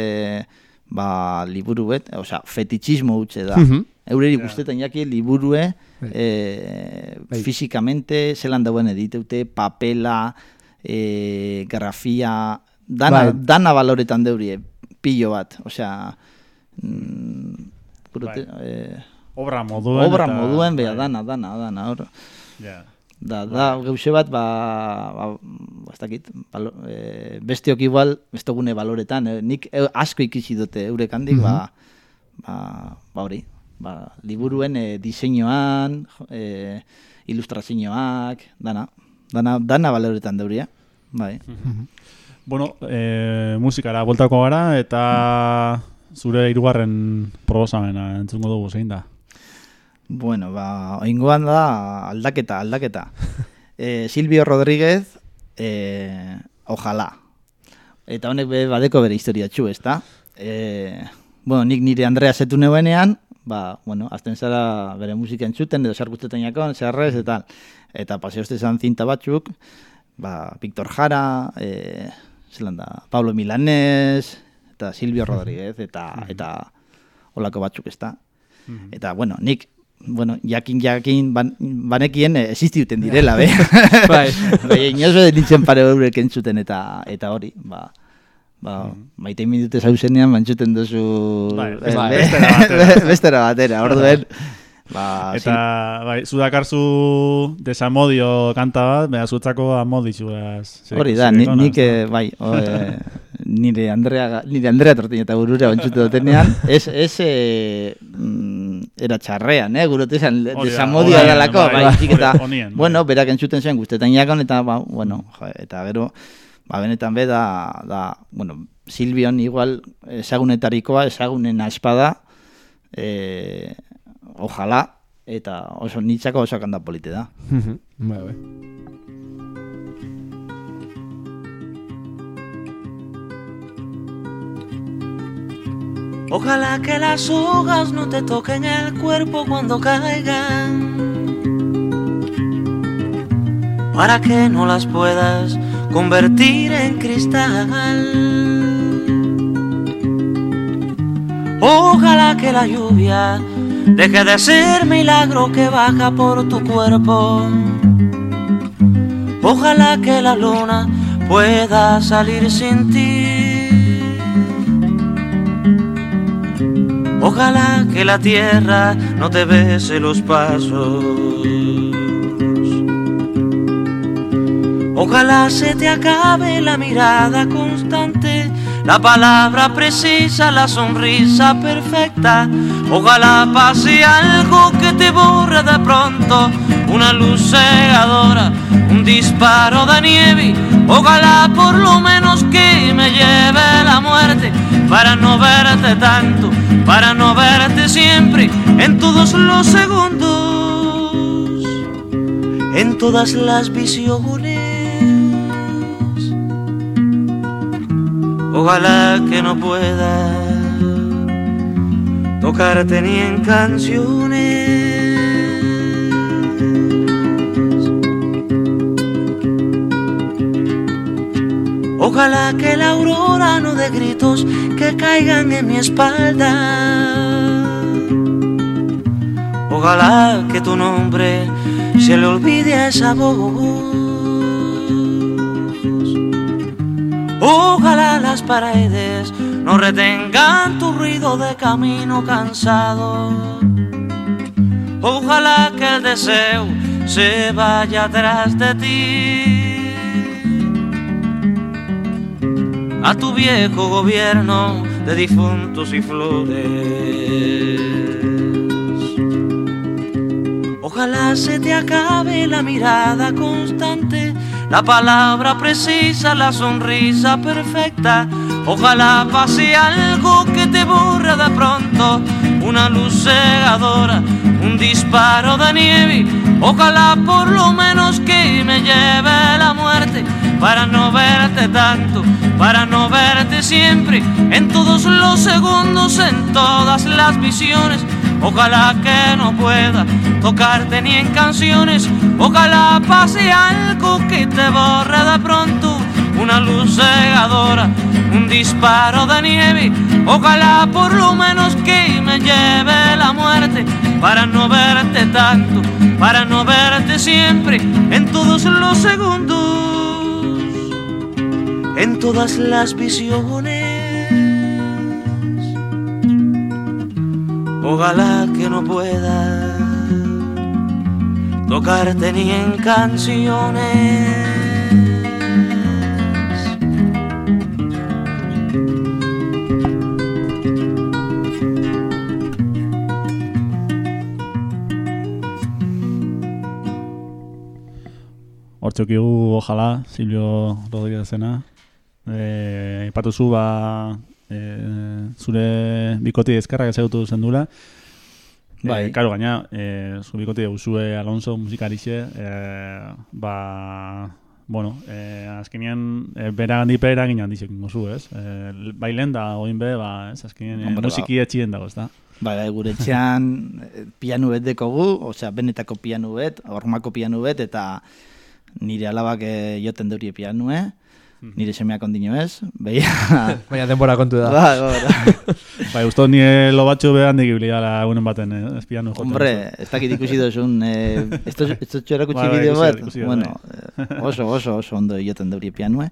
ba, liburu bet, osea, fetichismo utxe da.
Mhm.
Eureri guztetan jaki liburue
Bai.
eh,
Bai.
fizikamente zelan dauen editeute, papela, eh, grafia, dana,
Bai.
dana baloretan deurie, pillo bat, osea, mm, kurute, eh,
Obra moduen.
obra
eta-
moduen, beha,
bai,
dana, dana, dana, hor.
Ja.
Da, da, geuse bat, ba, ba, ba ez dakit, balo, e, besteok igual, ez dugune baloretan, eh, nik e, asko ikisi dute eurek handik, ba, ba, ba hori, ba, liburuen e, diseinuan, e, ilustrazioak, dana, dana, dana baloretan deuria, bai.
Bueno, e, musikara voltako gara eta zure hirugarren proposamena entzungo dugu zein da.
Bueno, ba, oingoan da aldaketa, aldaketa. <laughs> e, Silvio Rodríguez, e, ojalá. Eta honek be, badeko bere historia txu, ezta? E, bueno, nik nire Andrea zetu neuenean, ba, bueno, azten zara bere musika entzuten, edo sarkustetan jakon, zerrez, eta eta paseoste zan zinta batzuk, ba, Victor Jara, e, zelan da, Pablo Milanés, eta Silvio Rodríguez, eta, eta olako batzuk, ezta? Eta, bueno, nik, bueno, jakin jakin ban, banekien existiuten direla, be. <laughs>
Bai.
Bai, inoz bede nintzen pare eurek entzuten eta eta hori, ba, ba, maite minute zauzenean mantzuten duzu
Bai,
eh,
bai,
be-
bestera batera. <laughs>
bestera batera, orduen, ba,
Eta, bai, zu dakarzu desamodio kanta bat, beha zutzako amoditzu beraz.
zi- hori da, ni, nik, eh, bai, o, eh, nire Andrea, nire Andrea tortin eta burura bantzute dutenean, <laughs> ez, ez, mm, era txarrean, eh, gurote esan, desamodioa eralako,
bai,
bai,
bai,
eta,
onien, bai.
bueno, berak entzuten zuen guztetan jakon, eta, ba, bueno, jo, eta gero, ba, benetan be, da, da, bueno, Silbion igual ezagunetarikoa, ezagunen espada, eh, ojalá, eta oso nitzako oso kanda polite da.
bai, bai.
Ojalá que las sogas no te toquen el cuerpo cuando caigan. Para que no las puedas convertir en cristal. Ojalá que la lluvia deje de ser milagro que baja por tu cuerpo. Ojalá que la luna pueda salir sin ti. Ojalá que la tierra no te bese los pasos. Ojalá se te acabe la mirada constante, la palabra precisa, la sonrisa perfecta. Ojalá pase algo que te borre de pronto, una luz cegadora, un disparo de nieve. Ojalá por lo menos que me lleve la muerte para no verte tanto, para no verte siempre en todos los segundos, en todas las visiones. Ojalá que no pueda tocarte ni en canciones. Ojalá que la aurora no dé gritos que caigan en mi espalda. Ojalá que tu nombre se le olvide a esa voz. Ojalá las paredes no retengan tu ruido de camino cansado. Ojalá que el deseo se vaya atrás de ti. A tu viejo gobierno de difuntos y flores. Ojalá se te acabe la mirada constante, la palabra precisa, la sonrisa perfecta. Ojalá pase algo que te borra de pronto, una luz cegadora, un disparo de nieve. Ojalá por lo menos que me lleve la muerte para no verte tanto, para no verte siempre, en todos los segundos, en todas las visiones. Ojalá que no pueda tocarte ni en canciones. Ojalá pase algo que te borre de pronto. Una luz cegadora, un disparo de nieve. Ojalá por lo menos que me lleve la muerte para no verte tanto, para no verte siempre en todos los segundos, en todas las visiones. Ojalá que no pueda tocarte ni en canciones.
Hortxokigu, ojalá, Silvio Rodríguezena. E, ipatu zu, ba, e, zure bikoti ezkerrak ezagutu zendula.
Bai.
E, karo, gaina, e, zu bikoti Usue Alonso musikarixe, e, ba, bueno, e, azkenean, e, bera gandipe eragin handizek ingozu, ez? E, bai lehen da, oin be, ba, ez, azkenean, e,
ba.
musiki etxien dago, ez da?
Bai, bai, gure etxean eh, pianu bet dekogu, osea, benetako pianu bet, hormako pianu bet, eta nire alabak eh, joten deurie pianue, <laughs> nire semeak ondino ez, beia... <laughs>
Baina denbora kontu da. <laughs>
Bai, bai, bai.
Bai, usto ni lo batxo behan digibili dala egunen baten, eh, ez piano joten.
Hombre, ez dakit ikusi dozun, eh, esto, esto txorakutsi
Bai, bai,
bideo bat,
dut, ikusi dut,
bueno, eh, oso, oso, oso ondo joten deurie pianue,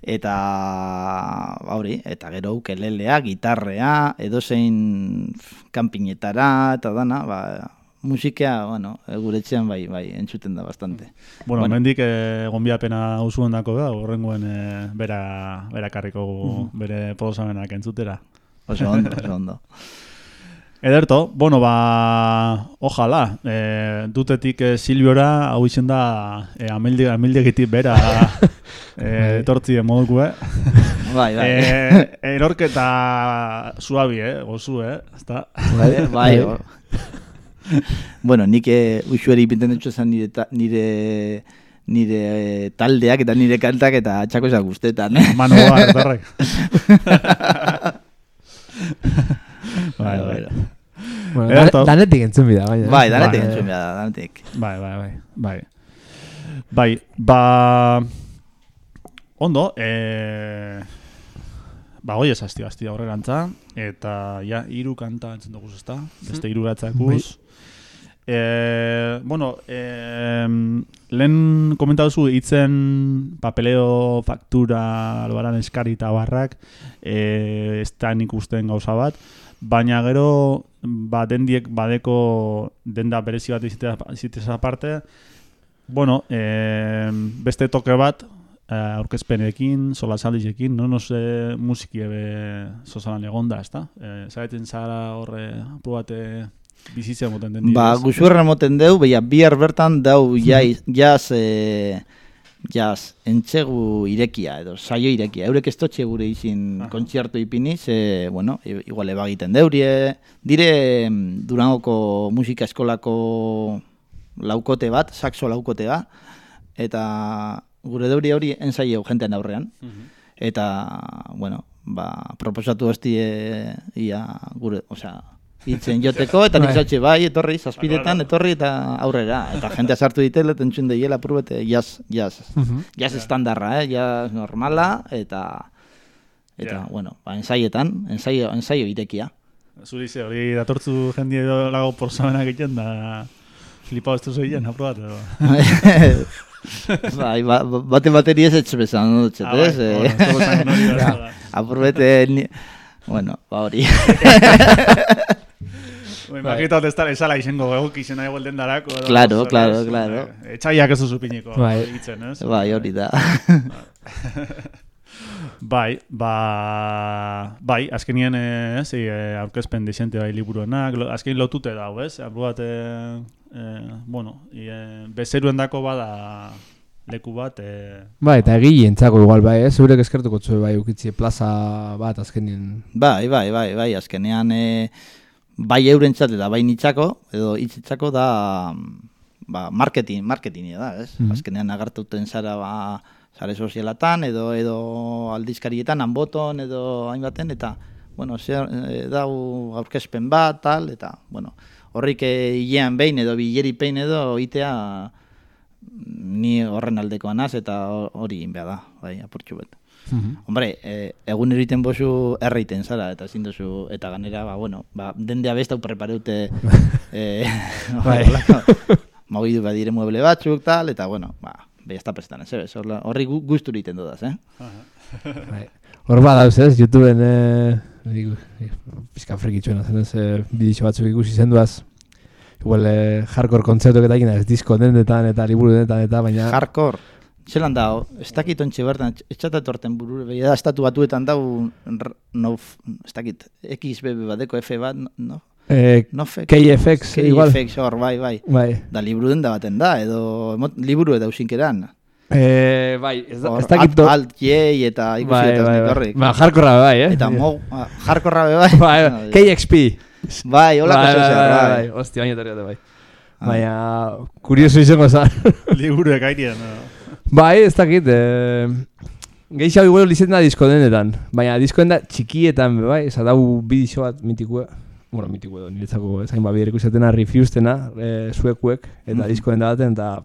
eta hori, eta gero ukelelea, gitarrea, edozein kanpinetara, eta dana, ba, musikea, bueno, eh, gure etxean bai, bai, entzuten da bastante.
Bueno,
Bueno.
mendik eh, gonbiapena usuen dako da, horrengoen eh, bera, bera karriko bere podosamenak entzutera.
Oso ondo, oso ondo. <laughs>
Ederto, bueno, ba, ojalá, eh, dutetik eh, Silviora, hau izen da, eh, amildi, amildegitik bera, <laughs> eh, etortzi moduko, eh? <laughs>
Bai, bai.
eh, erorketa suabi, eh, gozu, eh? Ezta?
bai, bai. <laughs> bueno, nik eh, usuari ipinten dutxo zen nire, ta, nire, nire eh, taldeak eta nire kantak eta txako esak guztetan. <laughs> Eh?
Manoa, erdarrak. <laughs> bai, bai.
Bueno,
Ederto.
dan- danetik entzun bida, baina.
bai, danetik
Bai.
entzun behar da, danetik.
Bai, bai, bai, bai. Bai, ba... Ondo, e... Ba, goi esazti basti aurrerantza, eta ja, hiru kanta entzun dugu ezta? Beste hiru gatzakuz. E, bueno, e, lehen komentatu zu hitzen papeleo, faktura, albaran eskari eta barrak, e, ez da nik gauza bat, baina gero ba, dendiek badeko denda berezi bat izitea aparte, bueno, e, beste toke bat, eh, aurkezpenekin, solasaldizekin, no, no se musiki ebe sozalan egonda, ez da? E, Zaretzen zara horre, apu bate bizitzea moten den
Ba, guxurra moten deu, beha, bihar bertan dau <laughs> jaz, jaz, e, jaz, entxegu irekia, edo saio irekia. Eurek ez totxe gure izin
Aha.
kontzertu ipiniz, e, bueno, i- igual eba egiten deurie. Dire em, Durangoko musika eskolako laukote bat, saxo laukote bat, eta gure deuri hori ensaio jentean aurrean. Eta, bueno, ba, proposatu hosti ia gure, osea, hitzen joteko, eta nik
Bai.
zautxe bai, etorri, zazpidetan, etorri, eta aurrera. Eta jendea sartu ditela, eta entzun deiela, purbete, jazz, jazz, jazz estandarra, eh? jazz normala, eta, eta,
Ja.
bueno, ba, ensaietan, ensaio, ensaio irekia.
Zuri ze, hori datortzu jendie lago porzamenak egiten da flipau ez duzu egiten, apro bat, edo. <laughs>
bai, ba, ba- bate bateri ez etxe bezan, no dutxet,
Ah, bai,
ez? Eh, <laughs> ni... bueno, ba hori. <laughs>
Bai, Imagitot ez dara esala izango egok izena eguel den darako. edo,
Claro,
zer,
claro,
ez?
claro.
Eh, Etxaiak ez duzu piniko
Bai.
egitzen, ez?
bai, hori da. <laughs>
Bai, ba, bai, azkenien eh, ez, eh, aurkezpen desente bai liburuenak, lo, azken lotute dago, ez? Apur bat, eh, eh, bueno, e, bezeruen dako bada leku bat, e,
Bai, eta egilentzako igual bai, eh? Zurek eskertuko zuen bai ukitzi plaza bat azkenin.
Bai, bai, bai, bai, azkenean e, bai eurentzat eta bai nitzako, edo hitzitzako da ba, marketing, marketingia da, ez?
Mhm.
Azkenean agartuten zara ba, sare sozialatan, edo edo aldizkarietan, anboton, edo hainbaten, eta, bueno, zer, e, dau aurkezpen bat, tal, eta, bueno, horrik hilean behin edo bileri pein edo itea ni horren aldekoa naz, eta hori egin behar da, bai, apurtxu bet. Hombre, eh, egun eriten bozu erreiten zara, eta ezin duzu, eta ganera, ba, bueno, ba, dendea besta prepareute, <laughs> eh, <laughs>
Bai.
mogidu badire mueble batzuk, tal, eta, bueno, ba, beha ez da prestan, ez, ez, horri gu- gustur egiten dudaz, eh? <laughs>
Bai. Hor badauz ez, YouTubeen, eh, pizka frikitxuena zen ez, eh, bidixo batzuk ikusi zenduaz. Igual, eh, hardcore kontzertuak eta egin ez, disko dendetan eta liburu dendetan eta, baina...
Hardcore. Zelan da, ez dakit ontxe bertan, etxatat orten burure, behi da, estatu batuetan dau, no, ez dakit, XBB bateko F bat, no, no,
eh,
no fe,
KFX, igual.
KFX, hor, bai, bai.
Bai.
Da liburu den da baten da, edo emot, liburu eta usinkeran.
Eh, bai, ez, da, ez dakit...
alt, alt, J eta ikusi
bai,
eta
bai, bai. Ba, hardcorra bai, eh?
Eta mo, jarkorra be <laughs> bai.
Bai, <laughs> bai, KXP.
Bai, holako
bai,
bai,
bai, bai, bai. Hostia, baina bai.
Ah.
Baina, kurioso izango zan.
liburuek airien. no?
Bai, ez dakit, eh, Geixau igual lizetan da disko denetan, baina disko da txikietan, bai, eza dau bidixo bat mitikue, bueno, mitikue edo, niretzako ezain ba bider ikusetena Refustena, eh, suekuek, eta
Mhm.
disko den da baten, eta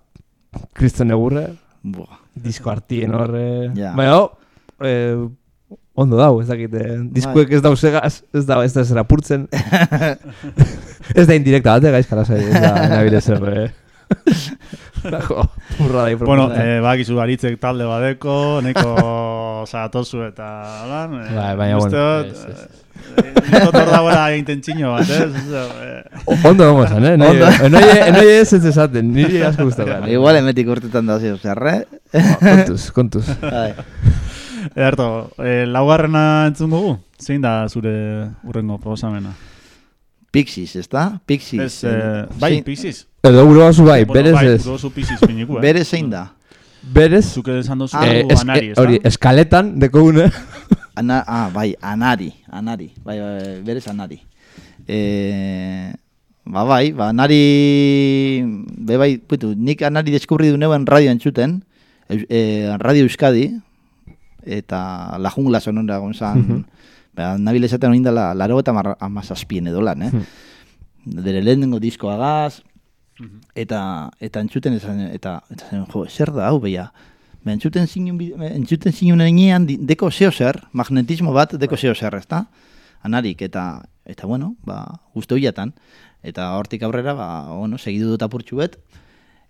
kriston egurre,
Buah.
disko artien horre,
Ja.
baina, eh, ondo dau, ez dakit, eh, diskuek
Bai.
ez dau segaz, ez da, ez da zer apurtzen, <laughs> ez da indirekta bate, gaizkara zai, ez da, nabire zer, eh. <laughs> jo, burra da
Bueno, eh, bakizu aritzek talde badeko, neko <laughs> zatozu eta lan. Eh,
Bai, baina, bueno,
dut,
ez, ez.
eh, Nik otor dagoela egiten txino bat, ez? Eh,
Ondo gongo esan, eh?
Ondo.
Enoi, enoi ez ez esaten, niri asko gustatzen.
Igual emetik urtetan da zio zerre.
Kontuz, kontuz.
Bai.
Ederto, eh, laugarrena entzun dugu? Zein da zure urrengo proposamena?
Pixies, ez da? Pixies.
Ez, eh, bai, Pixies.
Edo gure bazu bai,
Bueno,
berez
bai,
ez.
Gozu Pixies piniku, eh?
Bere zein da?
Berez,
Zuke esan dozu
Ah,
eh,
anari,
eh,
ez da?
hori, eskaletan, deko une. <laughs>
Ana, ah, bai, anari, anari, bai, bai, bai, berez anari. E, ba, bai, ba, anari, be bai, putu, nik anari deskubri du neuen radio entzuten, eus- e, Radio Euskadi, eta La Jungla sonora gonzan,
Mhm.
Ba, nabil esaten hori indala, laro eta amazazpien edo lan, eh? Dere lehenengo diskoagaz, eta eta entzuten esan, eta, eta zen, jo, zer da hau, beia, Ba, entzuten zinun, bi- entzuten zinun enean, deko zeo zer, magnetismo bat deko zeo zer, ezta? Anarik, eta, eta bueno, ba, guztu hilatan. Eta hortik aurrera, ba, bueno, segidu dut apurtxu bet,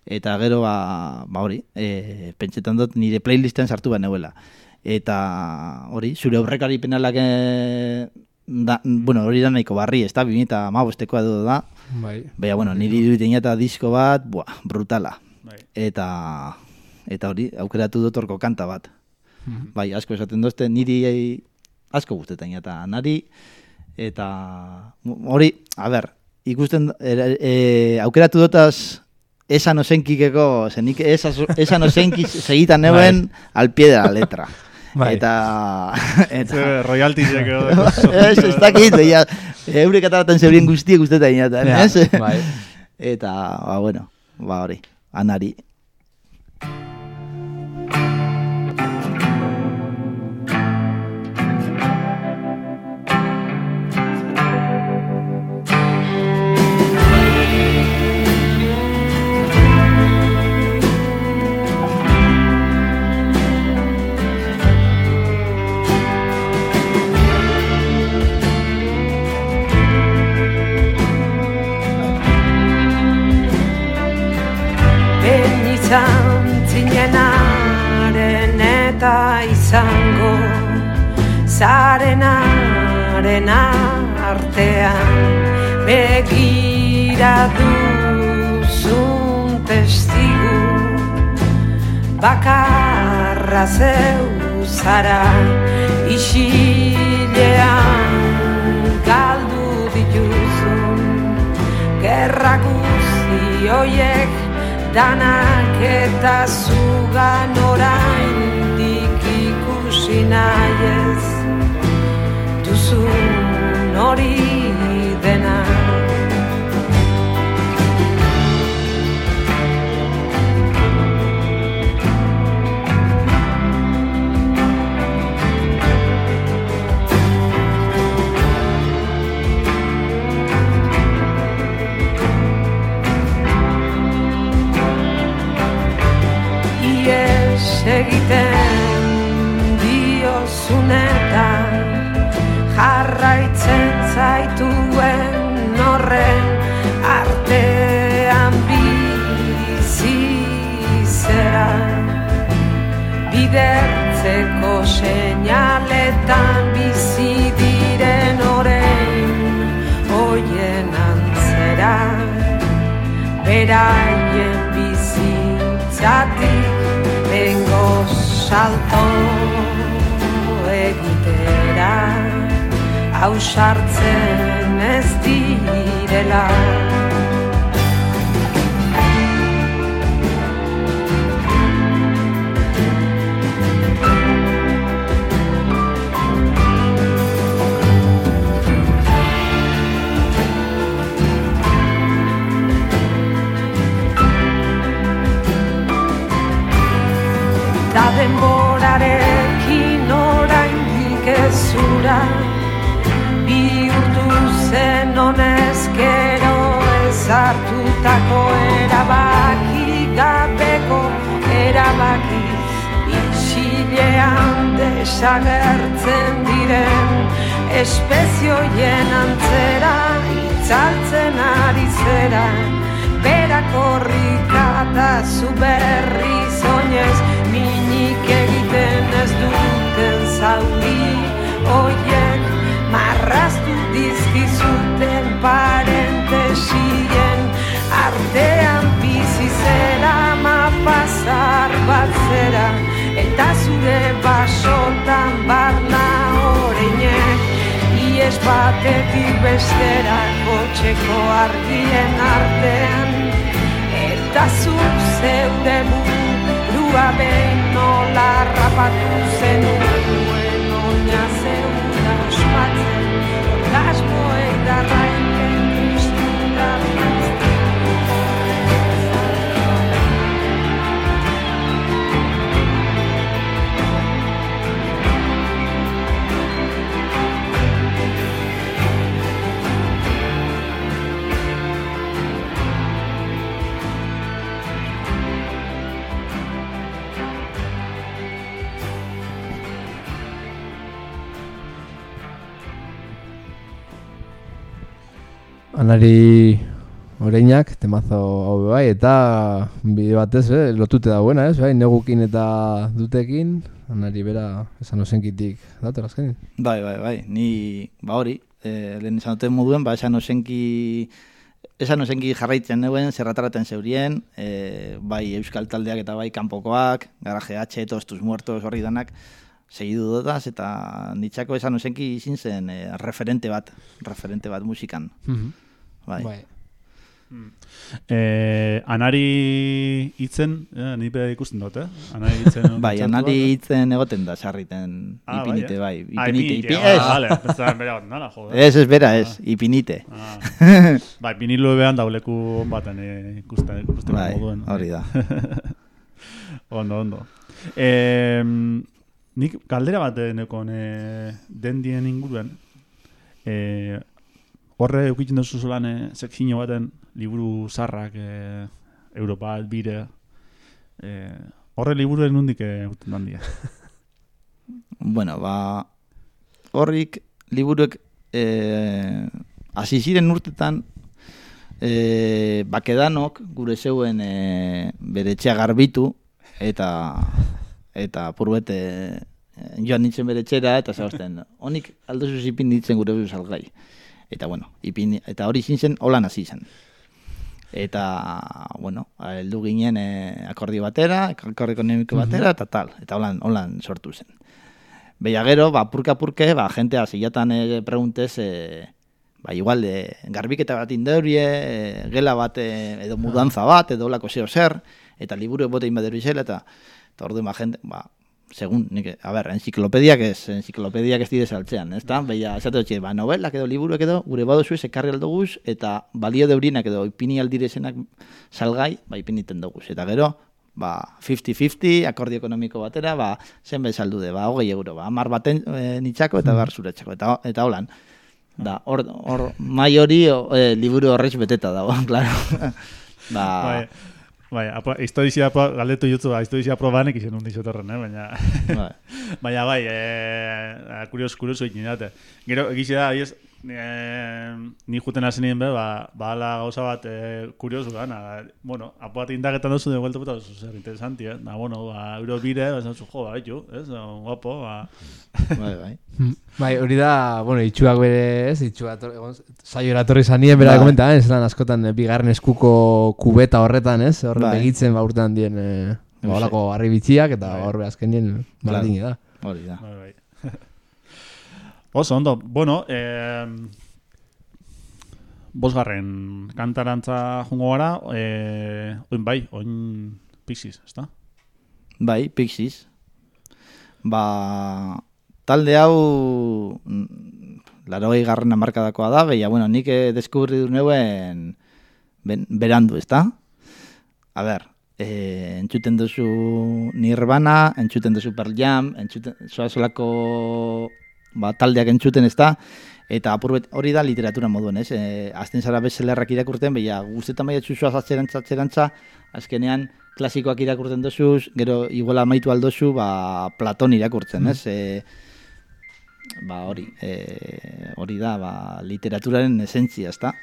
eta gero, ba, ba hori, e, pentsetan dut nire playlisten sartu ba neuela. Eta hori, zure aurrekari penalak, e, da, bueno, hori da nahiko barri, ez da, 2015 edo da,
Bai.
Baina, bueno, niri iruditzen eta disko bat, buah, brutala.
Bai.
Eta, eta hori, aukeratu dut horko kanta bat. Bai, asko esaten dozte, niri eh, asko gustetan eta nari, eta hori, a ber, ikusten, e, e, aukeratu dotaz esan osenkikeko, zenik esan osenki <laughs> segitan neuen al pie de la letra.
Bai.
Eta, <laughs> eta,
Ze royaltiesek edo. <laughs>
ez, ez dakit, ja, eurek ataraten zebrien guztiek guztetan inaten,
Ja,
ez?
bai. <laughs>
Eta, ba, bueno, ba, hori, anari.
Zarenaren artean begira duzun testigu bakarra zeu zara isilean galdu dituzun. Gerra guzti hoiek danak eta zugan oraindik ikusi nahi ez duzun hori dena. Ies egiten seinaletan bizi diren orain hoien antzera beraien bizitzatik bengo salto egitera. Ausartzen ez direla da denborarekin oraindik ez zura. Bihurtu zen honezkero ezartutako erabaki gabeko erabaki. Isilean desagertzen diren espezioien antzera itzaltzen ari zera. Berak horrika eta zu berri zoinez minik egiten ez duten zauri oiek marraztu dizkizuten parentesien. Artean bizi zera ma pasar bat zera eta zure basotan barna oreinek. Ies batetik bestera kotxeko argien artean. Eta zu zeure behin nola rapatu zenuen oina zeura ospatzen orgasmoek darraien
Anari oreinak, temazo hau bai, eta bide batez, eh, lotute dagoena, ez, bai, negukin eta dutekin, anari bera esan osenkitik dator azkenin.
Bai, bai, bai, ni, ba hori, eh, lehen esan duten moduen, ba esan osenki, esan osenki jarraitzen neuen, zerrataraten zeurien, eh, bai euskal taldeak eta bai kanpokoak, garaje H, tostus muertos horri danak, segidu dotaz, eta nitzako esan osenki izin zen eh, referente bat, referente bat musikan. Bai.
Bai.
Eh, anari hitzen, eh, ni be ikusten dut, eh? Anari hitzen. <laughs>
Bai, anari
bat.
hitzen egoten da sarriten
Ah,
ipinite,
eh?
bai.
Ah,
Ipinite,
ipinite,
ipi-
ah,
ez,
vale, <laughs> pensaban bera bat nala, joder.
ez, ez bera, ez, ipinite.
Ah. <laughs> bai, vinilo behan dauleku baten eh, ikusten, ikusten
Bai,
moduen.
hori da.
ondo, ondo. Eh, nik galdera bat nekon eh, dendien inguruen. Eh, horre eukitzen duzu zolan eh, sekzio baten liburu zarrak, eh, Europa, bire. Eh, horre liburuen nundik uten dandia. <laughs>
Bueno, ba, horrik, liburuek, eh, hasi ziren urtetan, eh, bakedanok gure zeuen eh, bere etxea garbitu, eta, eta purbete eh, joan nintzen bere etxera, eta <laughs> zauzten, honik aldozu zipin nintzen gure buruz salgai. Eta, bueno, ipin, eta hori izin zen, holan hasi zen. Eta, bueno, heldu ginen eh, akordio batera, akordio ekonomiko batera, eta tal, eta holan, holan sortu zen. Beia gero, ba, purka purke, ba, jentea zilatan e, preguntez, e, ba, igual, e, garbiketa bat indeurie, e, gela bat, e, edo mudanza bat, edo lako zeo zer, eta liburu bote inbaderu izela, eta, eta ordu ma jende, ba, segun, nik, a ber, enziklopediak ez, enziklopediak ez dide saltzean, ez da? Baina, esate dut, ba, novelak edo liburuak edo, gure badozu ez ekarri aldoguz, eta balio deurinak edo ipini aldirezenak salgai, ba, ipiniten doguz. Eta gero, ba, 50-50, akordio ekonomiko batera, ba, zenbait saldu de, ba, hogei euro, ba, amar baten e, nitzako eta bar zuretzako, eta, eta holan. Da, hor, hor, mai hori e, liburu horreiz beteta dago, <laughs> claro. <laughs> ba,
Bai, apa, historizia apa, galdetu jutzu, ba, historizia probanek izen hundi zotorren, eh, baina...
bai. <laughs>
baina bai, e, kurios, kurioso ikin date. Gero, egize da, ez, ni juten hasi nien be, ba, ba gauza bat e, kurioso gana. Bueno, apo bat indagetan duzu de vuelta puta, zer interesanti, eh? Na, bueno, ba, euro bire, ba, zantzu, jo, ba, jo, ez, guapo, ba... <laughs>
bai, bai.
Bai, hori da, bueno, itxuak bere, ez, itxuak egon, saio eratorri zanien, bera
Bai.
komenta, ez, lan askotan, eh, bigarren eskuko kubeta horretan, ez, horren
Bai.
begitzen, ba, urtean dien, eh, ba, holako harribitziak, eta
Bai.
hor azkenien, maradini da.
Hori da.
Bai, bai. Oso, ondo. Bueno, eh, bosgarren kantarantza jungo gara, eh, oin bai, oin Pixies, ezta?
Bai, Pixies. Ba, talde hau mm, larogei garren amarkadakoa da, baina, bueno, nik eh, deskubri du neuen ben, berandu, ezta? A ber, eh, entzuten duzu Nirvana, entzuten duzu Pearl Jam, entzuten, zoazolako ba, taldeak entzuten, ezta? Eta apurbet hori da literatura moduan, ez? E, azten zara bestsellerrak irakurten, beha guztetan maia txuzuaz atzerantza, atzerantza, azkenean klasikoak irakurten dozuz, gero igual amaitu aldozu, ba, Platon irakurtzen, ez? E, ba, hori, e, hori da, ba, literaturaren esentzia, ezta?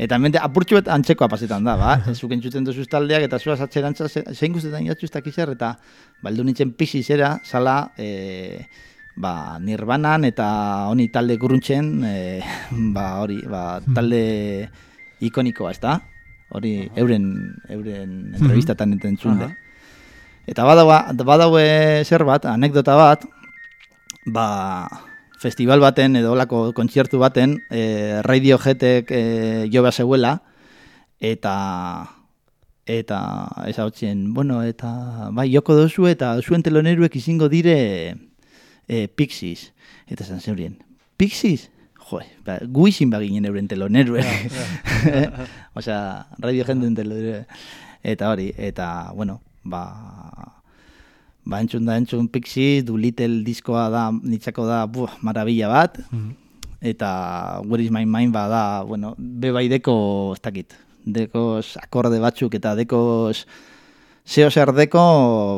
Eta hemen apurtxu bet antzekoa pasetan da, ba? <laughs> Zuk entzuten dozuz taldeak, eta zuaz atzerantza, ze- zein guztetan iratzu ez dakizar, eta baldu nintzen pixizera, sala, e, ba, nirbanan eta honi talde guruntzen, e, <laughs> ba, hori, ba, talde ikonikoa, ezta? Hori, euren, euren entrevistatan entzun de. Eta badaua, badaue zer bat, anekdota bat, ba, festival baten edo olako kontzertu baten, e, Radioheadek e, jo behar zeuela, eta eta ez hautzen, bueno, eta bai, joko dozu eta zuen teloneruek izango dire e, Pixies. Eta esan zeurien, Pixies? Jo, ba, gu izin baginen euren teloneruek. <laughs> Osea, radio jenden teloneruek. Eta hori, eta, bueno, ba, ba entzun da entzun Pixies, du Little diskoa da, nitzako da, buh, marabila bat. Eta Where is my mind ba da, bueno, be bai deko, ez dakit, dekos akorde batzuk eta dekos zeo zer deko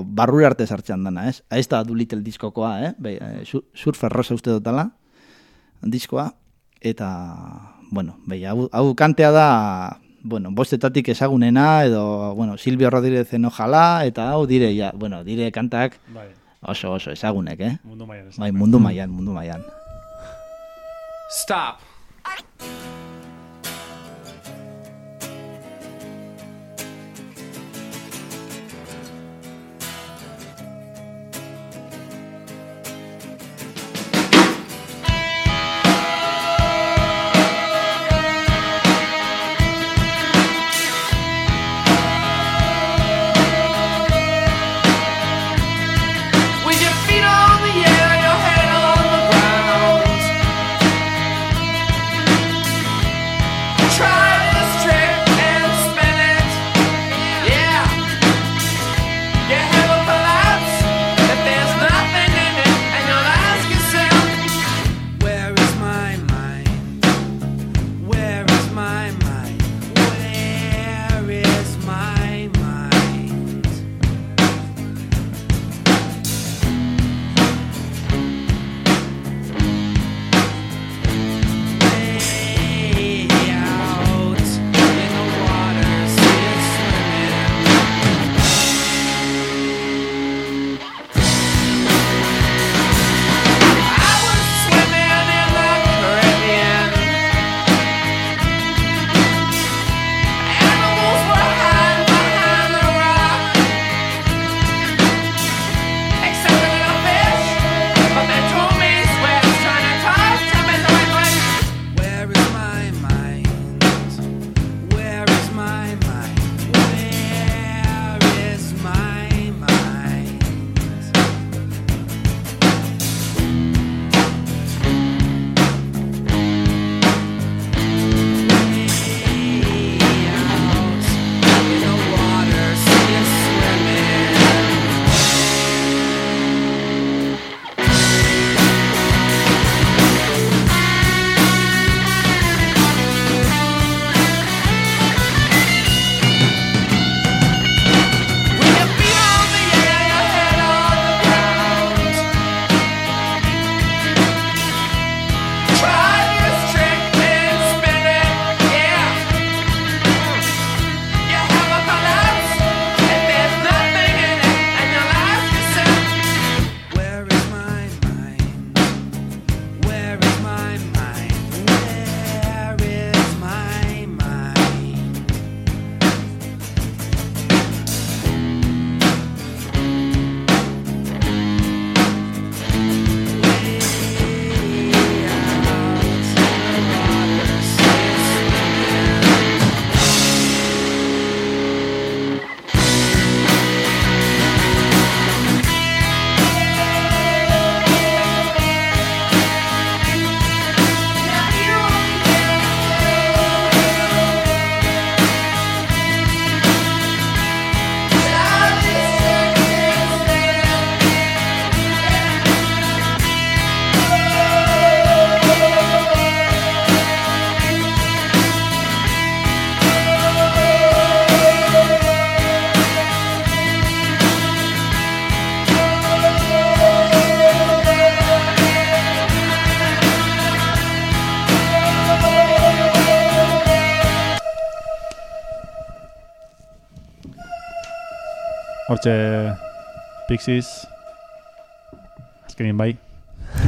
barrura arte sartzean dana, ez? Ez da du Little diskokoa, eh? Be, eh, sur- surfer rosa uste dutala, diskoa, eta, bueno, behi, hau, hau kantea da, bueno, bostetatik ezagunena, edo, bueno, Silvio Rodríguezen ojala, eta hau dire, ja, bueno, dire kantak
Bai,
oso oso ezagunek, eh?
mundu maian.
Bai, mundu mailan, mundu mailan.
Stop.
Hortxe Pixies, azkenin bai,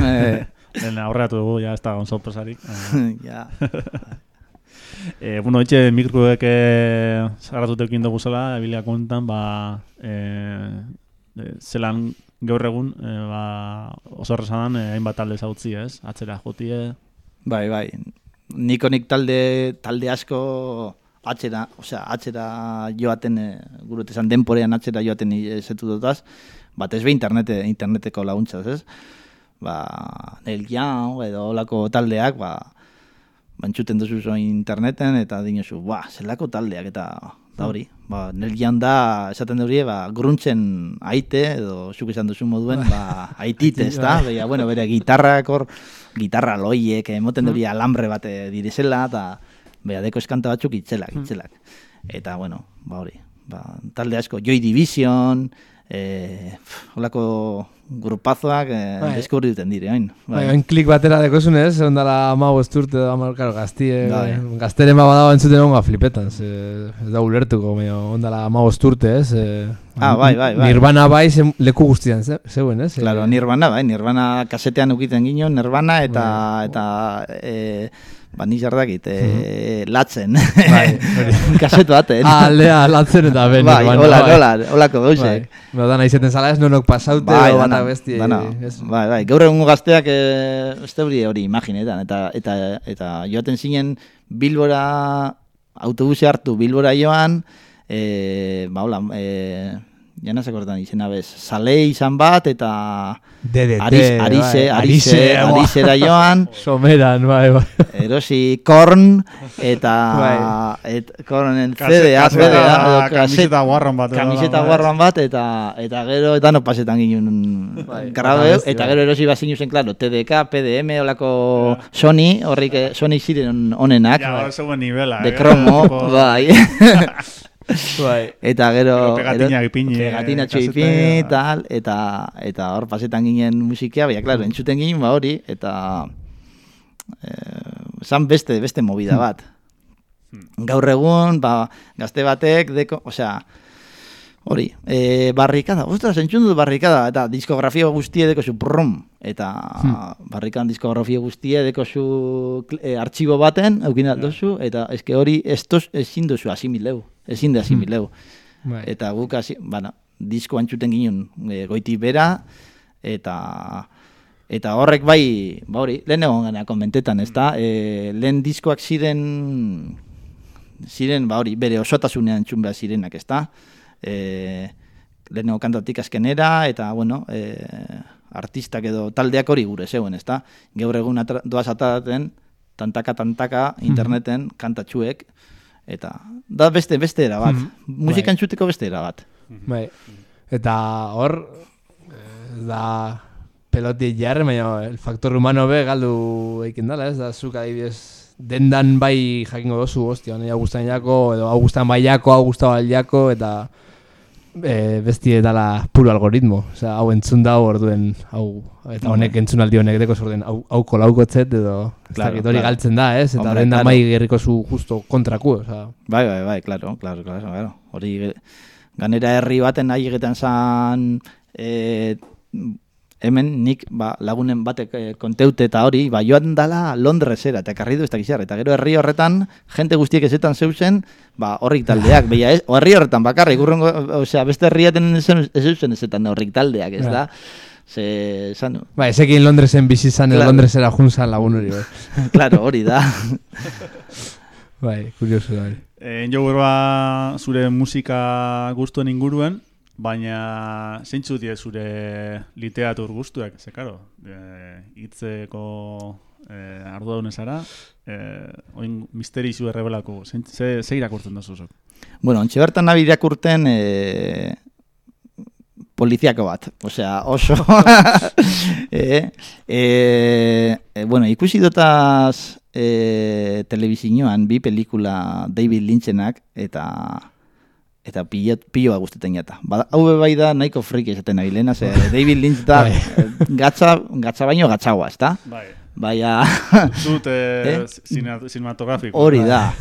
Eh,
lehen aurreatu dugu, ja ez da gon sorpresarik. <laughs> <laughs> Eh,
ja.
E, bueno, etxe mikroek e, zarratute ekin dugu zela, ebilia kontan, ba, e, e, zelan gaur egun, e, ba, oso errezadan, e, hainbat talde zautzi, ez? Atzera jotie,
Bai, bai. Nikonik talde, talde asko atxera, osea, atxera joaten, e, gurut esan denporean atxera joaten ezetu dutaz, bat ez be internete, interneteko laguntzaz, ez? Ba, Neil Young edo olako taldeak, ba, bantxuten duzu zo interneten eta dinozu, ba, zelako taldeak eta da hori. Ba, Neil Young da, esaten duri, ba, gruntzen aite, edo zuk esan duzu moduen, ba, <laughs> aitit, ez da? Baina, bueno, bere gitarrak hor, gitarra loiek, emoten duri alambre bat eh, direzela, eta bea, deko eskanta batzuk itzelak, itzelak. Eta, bueno, ba hori, ba, talde asko, Joy Division, eh, holako grupazoak eh,
Bai.
deskurri duten dire, oin.
Bai, oin klik batera dekozun ez, ondala ama bosturte, ama, karo, gaztie,
Bai.
gazteren ba badago entzuten egon flipetan, ze, ez da ulertuko, baina ondala ama bosturte ez. E,
Ah, bai, bai, bai.
Nirvana bai ze, leku guztian, ze, zeuen ez?
Claro,
E,
Nirvana, bai, Nirvana kasetean ukiten ginen, Nirvana eta, eta e, ba, niz ardakit, e, latzen.
Bai, hori. <laughs>
Kasetu baten.
Ah, aldea latzen eta ben.
bai,
Nirvana,
hola,
bai.
hola, holako
Bai,
gauzek.
Ba, dana izaten zala ez nonok pasaute
Bai, dana,
bata besti.
dana. Bai, bai, gaur egungo gazteak e, ez teuri hori imaginetan, eta, eta, eta joaten zinen Bilbora, autobuse hartu Bilbora joan, e, ba, hola, e, jana zakortan izena bez, sale izan bat, eta
DDT,
Arise, Arise,
bai,
Arise,
buah.
Arisera joan, <laughs>
Someran, bai, bai.
erosi Korn, eta
Bai.
et, Kornen CDA, CDA, edo kaset-
kamiseta guarron bat.
Kamiseta
bai.
guarroan bat, eta eta gero eta no pasetan ginen
Bai,
grabe, eta
bai.
gero erosi bazinu zen, claro, TDK, PDM, olako Sony, horrik, eh, Sony ziren onenak,
Ja,
bai.
zegoen nivela.
de
eh,
kromo,
tipo-
bai. <laughs>
bai.
eta gero...
Pegatinak ipini, eh,
Pegatinatxo
kaseta,
ipini, tal, eta, eta hor pasetan ginen musikia, baina, claro, entzuten ginen, ba hori, eta... Eh, beste, beste movida bat. Gaur egun, ba, gazte batek, deko, osea, hori, e, barrikada, ostras, entzun dut barrikada, eta diskografia guztie deko zu brum, eta barrikadan diskografia guztie deko zu e, artxibo baten, eukin duzu, eta eske hori ez tos, ezin duzu asimileu, ezin da asimileu.
Bai.
Eta guk hasi, bueno, disko antxuten ginen e, goiti bera, eta eta horrek bai, ba hori, lehen egon gana komentetan, ezta? E, lehen diskoak ziren, ziren, ba hori, bere osotasunean entzun behar zirenak, ezta? E, lehenengo kantatik azkenera, eta, bueno, e, artistak edo taldeak hori gure zeuen, ezta? Gaur egun doaz ataraten, tantaka-tantaka interneten kantatxuek, eta da beste beste era bat. Musika
Bai.
entzuteko beste era bat.
Bai. Eta hor, da peloti jarre, baina el faktor humano be galdu eiken dala, ez da, zuk adibidez dendan bai jakingo dozu, ostia, nahi gustan jako, edo hau gustan bai jako, hau gustan bai jako, eta e, besti dala puro algoritmo. Osea, hau entzun da orduen, hau, eta honek entzun aldi honek deko orduen, hau, hau kolaukotzet, edo, ez
Claro,
dakit hori
claro.
galtzen da, ez? Eta
Hombre,
dendan
claro.
bai gerriko zu justo kontraku, osea,
Bai, bai, bai, claro, claro, claro, claro. Hori ganera herri baten nahi egiten zan e, hemen nik ba, lagunen batek e, konteute eta hori, ba, joan dala Londresera, eta ekarri du ez dakizar, eta gero herri horretan, jente guztiek ezetan zeuzen, ba, horrik taldeak, <laughs> beia ez, o herri horretan bakarrik, urrengo, osea, beste herriaten ez zeuzen ezetan horrik taldeak, ez da? Ze, zan,
Bai, ezekin Londresen bizi zan edo
Claro.
Londresera jun zan lagun hori, bai. <laughs> <laughs>
claro, hori da.
Bai, kurioso da. hori.
E, jo berba zure musika gustuen inguruen, baina zeintzu die zure literatur gustuak, ze karo, e, hitzeko e, arduradun zara, e, oin misterizu errebelako, ze, ze irakurtzen duzu zuk?
Bueno, ontxe bertan nabi irakurten e, poliziako bat. Osea, oso... <laughs> e, e, e, bueno, ikusi dotaz e, telebizinoan bi pelikula David Lynchenak eta eta pilo, piloa guztetan jata. Ba, hau bai da nahiko friki esaten nabilena, ze <laughs> David Lynch da
Bai.
eh, gatza, gatza baino gatzaua, ezta?
Bai.
Baina...
Zut e,
Eh? <laughs>
cinematografiko.
Hori
bai.
da.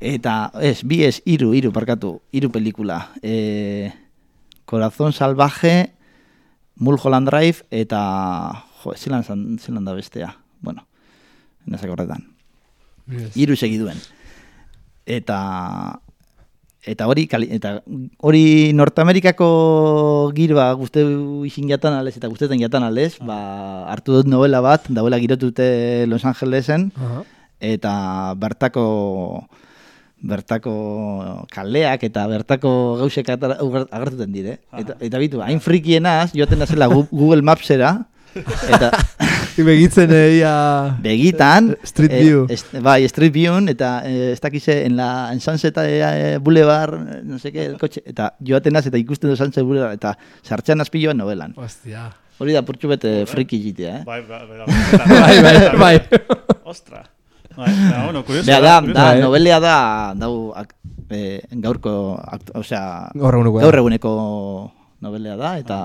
Eta, ez, bi ez, iru, iru, parkatu, iru pelikula. E, Corazón Salvaje, Mulholland Drive, eta, jo, zelan, zan- zelan da bestea. Bueno, nezak horretan. Hiru segiduen. Eta eta hori kali, eta hori Nortamerikako girba guzte izin jatan aldez eta guztetan jatan aldez, ba, hartu dut novela bat, dauela girotute Los Angelesen,
Aha.
eta bertako bertako kaleak eta bertako gauzek agertuten dire. Eta, eta bitu, hain frikienaz, joaten da zela Google Mapsera, eta <laughs>
Begitzen egia...
begitan,
Street
eh,
View.
est- bai, Street View, eta eh, ez dakize, en la en Sunset eh, Boulevard, eh, no sé qué, el coche, eta joaten naz, eta ikusten du Sunset Boulevard, eta sartxan azpiloan novelan.
Hostia.
Hori da purtsu bete friki jitea, eh?
Bai, bai, bai.
Bai, bai, bai.
Ostra. Bai, da, bueno, kurioso.
Bea da, da,
Bai.
novelea da, dau, ak, eh, gaurko, akt, osea,
Gaur eguneko da.
gaur eguneko novelea da, eta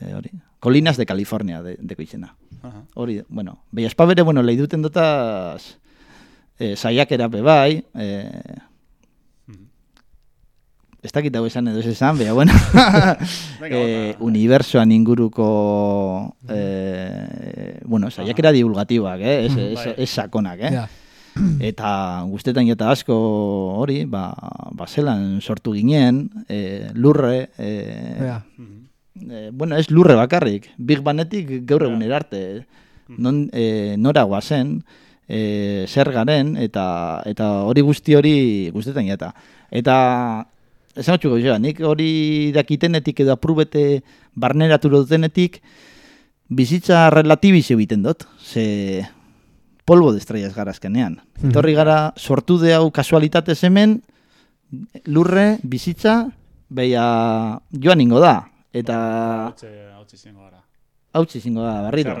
eh, hori, Colinas de California de, deko izena.
Aha.
Hori, bueno, behi bere, bueno, lehi duten dotaz eh, saiakera be bai, eh, ez dakit hau esan edo ez esan, beha, bueno, <laughs> eh, unibersoan inguruko, eh, bueno, saiakera divulgatibak, eh, ez, ez,
Bai.
ez sakonak, eh?
Ja. <clears throat>
Eta guztetan jota asko hori, ba, ba zelan sortu ginen, e, lurre, e,
Ja.
E, bueno, ez lurre bakarrik, Big Banetik gaur egunera arte, non, e, nora guazen, e, zer garen, eta, eta hori guzti hori guztetan jata. Eta, esan batxuko nik hori dakitenetik edo aprubete barneratu dutenetik, bizitza relatibize egiten dut, ze polvo de estrellas gara azkenean. Etorri gara sortu de hau kasualitatez hemen, lurre, bizitza, beia joan ingo da. Eta
hautxe izango gara.
hautsi zingo da, barriro.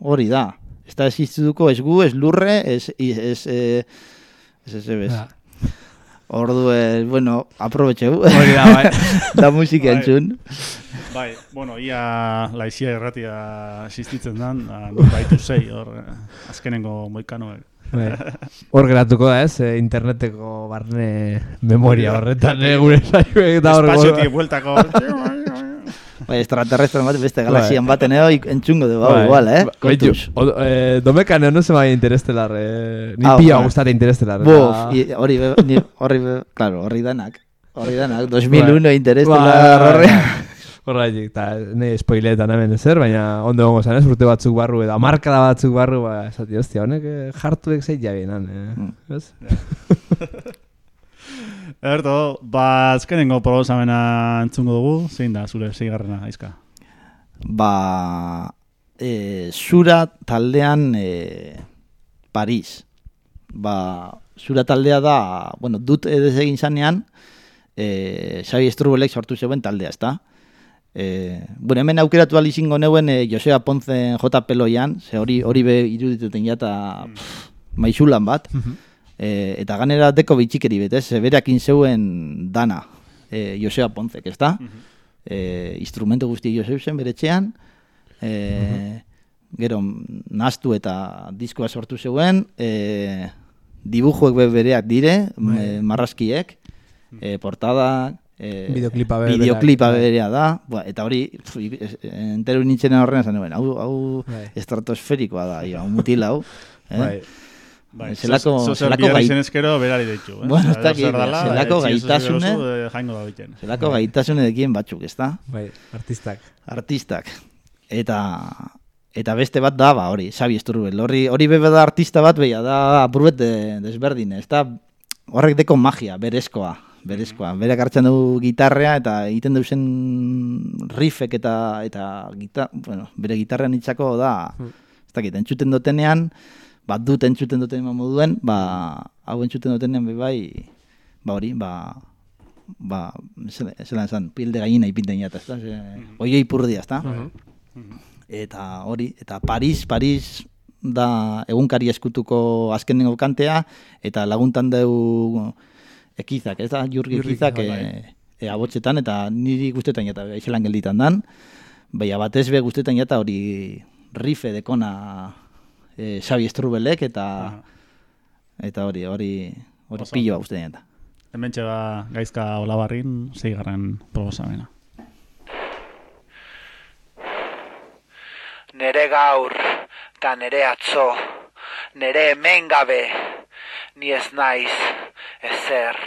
Hori da. Ez da existituko ez gu, ez lurre, ez, ez, ez, eh, ez, ez. Ordu, eh, bueno, aprobetxeu.
Hori da, bai. <laughs>
da musika
Bai.
entzun.
Bai, bueno, ia laizia erratia existitzen dan, da, nun baitu zei, hor, eh, azkenengo moikanoek.
Bai. Hor geratuko da, ez? eh, Interneteko barne memoria horretan, eh, gure saioek eta hor...
Espaziotik bueltako. <laughs>
Bai, extraterrestre bat beste galaxian baten edo entzungo dugu, hau
Bai.
igual, eh?
Ba- baitu,
Kontuz.
eh, Domekan no se bai interestelar, eh, ni
Ah,
pia
bai.
gustate interestelar.
Buf, i- hori, ni- horri, be- claro, horri danak. Horri danak, 2001
Bai.
interestelar
Bai, bai. Horraitik, eta ne spoiletan hemen ezer, baina ondo gongo zan, ez? Urte batzuk barru edo amarkada batzuk barru, ba, esati, hostia, honek eh, jartuek zeit jabienan, eh?
Mm. <laughs>
Erto, ba, azkenengo proposamena entzungo dugu, zein da, zure zeigarrena, aizka.
Ba, e, zura taldean e, Paris. Ba, zura taldea da, bueno, dut edez egin zanean, e, Xabi Estrubelek sortu zeuen taldea, ezta? E, bueno, hemen aukeratu alizingo neuen e, Joseba Ponzen J. Peloian, ze hori hori be irudituten jata pff, maixulan bat. E, eta ganera deko bitxikeri bet, ez? Bereakin zeuen dana, e, Joseba Ponzek, ezta? e, instrumento guzti jo zeuzen bere etxean, e, gero nastu eta diskoa sortu zeuen, e, dibujoek be bereak dire, e, marrazkiek, e, portada, e,
Bideoklipa be
bideoklipa
bai.
berea da, ba, eta hori, enteru nintzen horren esan nuen, hau, hau
Bai.
estratosferikoa da, hau mutil hau. <laughs> Eh?
Bai.
Bai,
Zelako-
zo- zer
zelako
bihar
gai-
izenezkero berari deitu. Eh?
Bueno, ez
Edo
dakit,
zer dala,
zelako gaitasune-
eh, jaingo da biten.
Zelako gaitasunedekien batzuk, ezta?
Bai, artistak.
artistak. Eta eta beste bat da, ba, hori, Xabi Esturbel. Hori, hori bebe da artista bat, beha da apurbet de, desberdin, ez da horrek deko magia, berezkoa, berezkoa. Berak hartzen du gitarrea eta egiten duzen riffek eta eta gita, bueno, bere gitarrean itzako da, ez dakit, entzuten dutenean, bat dut entzuten duten moduen, ba, hau entzuten dutenean bai, ba hori, ba, ba, zela zela esan, piel de gallina ipinten jata, ez da? Oio ipurdia, ez da? Eta hori, eta Paris, Paris da egunkari eskutuko azkenengo kantea, eta laguntan deu ekizak, ez da? Jurgi ekizak
bai,
e, e, abotxetan, eta niri guztetan jata, eixelan gelditan dan. Baina batez be guztetan jata hori rife dekona e, Xabi Estrubelek, eta eta hori, hori, hori piloa guztetan jata.
Hemen txeba gaizka olabarrin, zeigarren proposamena.
Nere gaur, ta nere atzo, nere hemen gabe, ni ez naiz, ezer.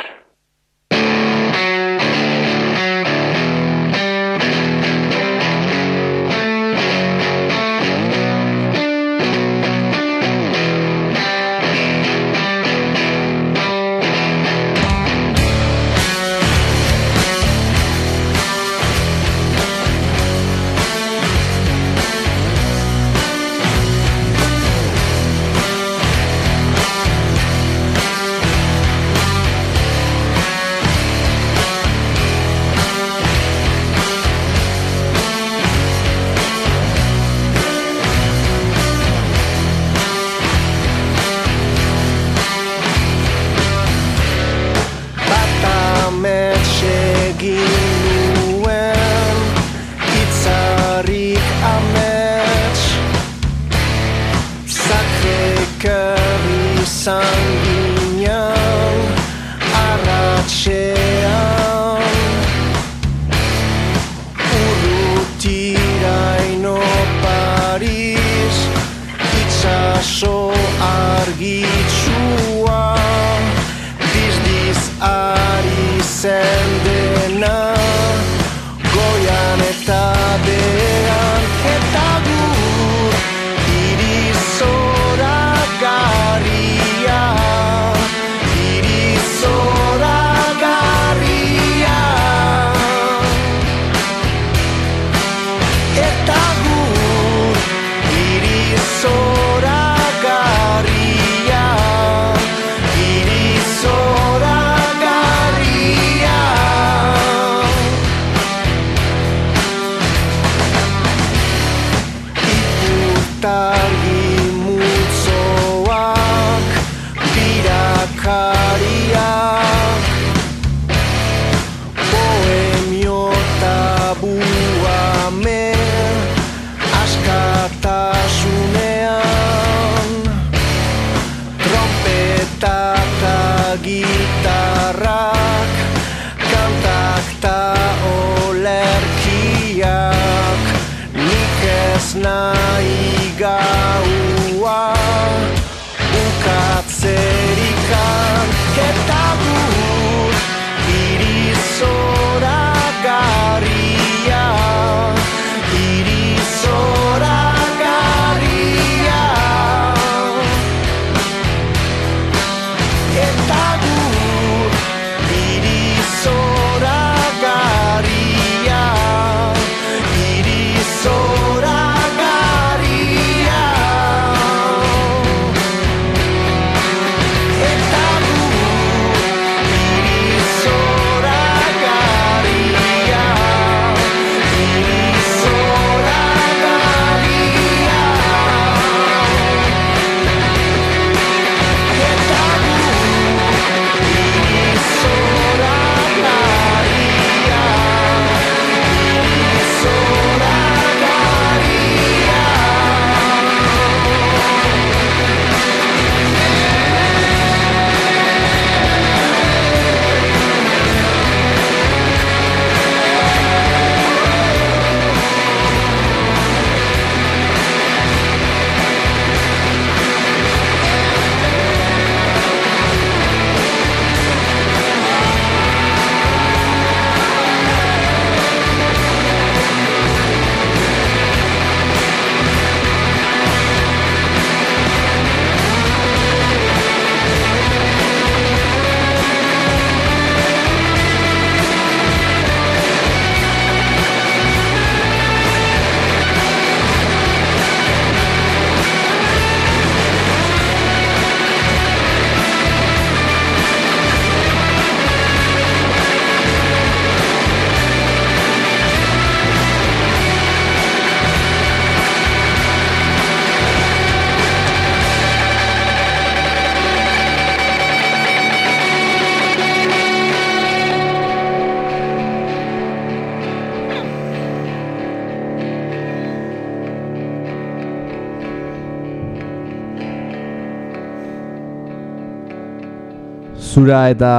Zura eta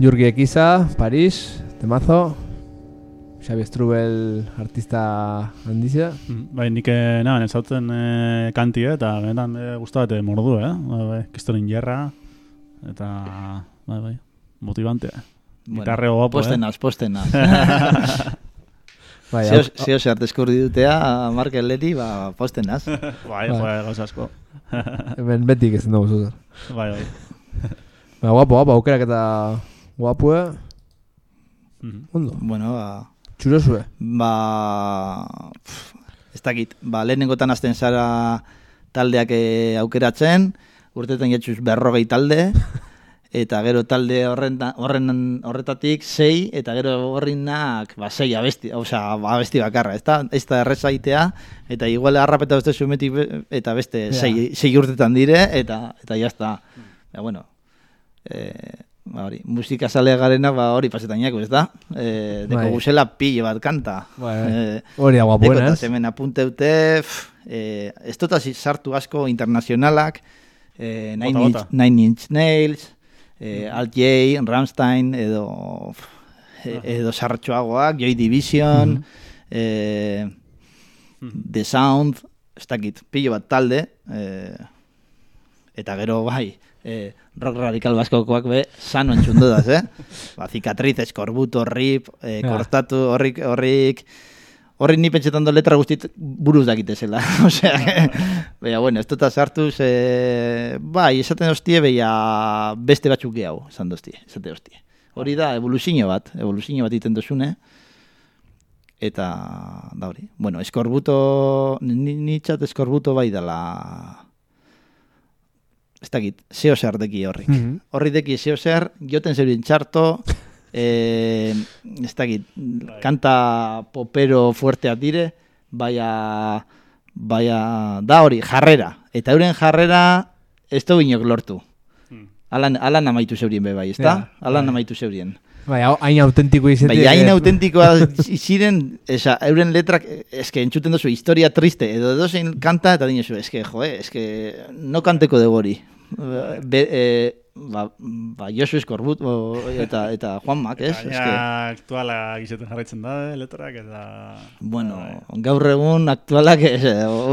Jurgi Ekiza, Paris, temazo. Xabi Strubel artista handizia.
Mm, Bai, nik eh, nahan ezautzen eh, kanti, eh, eta benetan eh, guztat mordu, eh? Bai, bai, kistorin jerra, eta, bai, bai, motivante. Gitarre guapo,
posten
eh?
naz, posten naz. <laughs>
Bai,
Zeo, zeo zer deskurri dutea, Markel Leri, ba, posten naz. <laughs>
bai,
Bai.
bai, gauza asko.
hemen betik ez dugu zuzer.
bai, bai. <laughs>
Ba, guapo, guapo, aukerak eta guapue,
Mhm.
ondo.
bueno, ba,
Txurosue.
ba, pff, ez dakit, ba, lehenengotan hasten zara taldeak eh, aukeratzen, urtetan jetxuz berrogei talde, <laughs> eta gero talde horren, horren horretatik sei, eta gero horrinak ba, sei abesti, ba, abesti bakarra, ez da, ez da errezaitea, eta igual harrapeta beste zumetik be- eta beste sei, sei urtetan dire, eta, eta jazta. Ja, bueno, eh, ba, hori, musika sale garena, ba, hori pasetainako, ez da? Eh, deko
Bai.
guzela pile bat kanta.
Bai.
Eh,
Hori guapoena,
Dekotaz
ez?
hemen apunteute, pff, eh, ez hasi sartu asko internazionalak, eh, Nine,
Bota,
Inch,
bota.
Nine Inch Nails, eh, Alt J, Rammstein, edo, eh, edo sartxoagoak, Joy Division, eh, The Sound, ez dakit, pilo bat talde, eh, eta gero bai, eh, rock radical baskokoak be, sano entzundu daz, eh? <laughs> Ba, cicatriz, eskorbuto, rip,
Ja.
kortatu, horrik, horrik, horrik ni pentsetan do letra guztit buruz dakitezela. <laughs> Osea, que, <laughs> baina, bueno, ez dut sartu, ze, bai, esaten hostie, baina beste batzuk gehiago, esan doztie, esate hostie. Hori da, evoluzio bat, evoluzio bat iten dozune, eta, da hori. Bueno, eskorbuto, ni, ni txat eskorbuto bai dala, ez dakit, zeo zer deki horrik.
Mhm.
Horri deki zeo zer, joten zeurien txarto, <laughs> eh, ez dakit, kanta popero fuerteak dire, baina, baina, da hori, jarrera. Eta euren jarrera, ez du inok lortu. Alan, alan amaitu zeurien be bai, ezta?
Ja,
alan
bai.
amaitu zeurien.
Bai, hain autentiko izetik.
Bai, hain autentikoa ziren, esa, euren letrak, eske entzuten duzu historia triste, edo dozein kanta, eta dinezu, eske, joe, eske, no kanteko dugu hori. Be, e, ba, ba, Josu Eskorbut o, eta, eta Juan Mak, ez?
Gaina
Eske,
aktuala gizaten jarraitzen da, eh, letrak, eta...
bueno, gaur egun aktualak ez,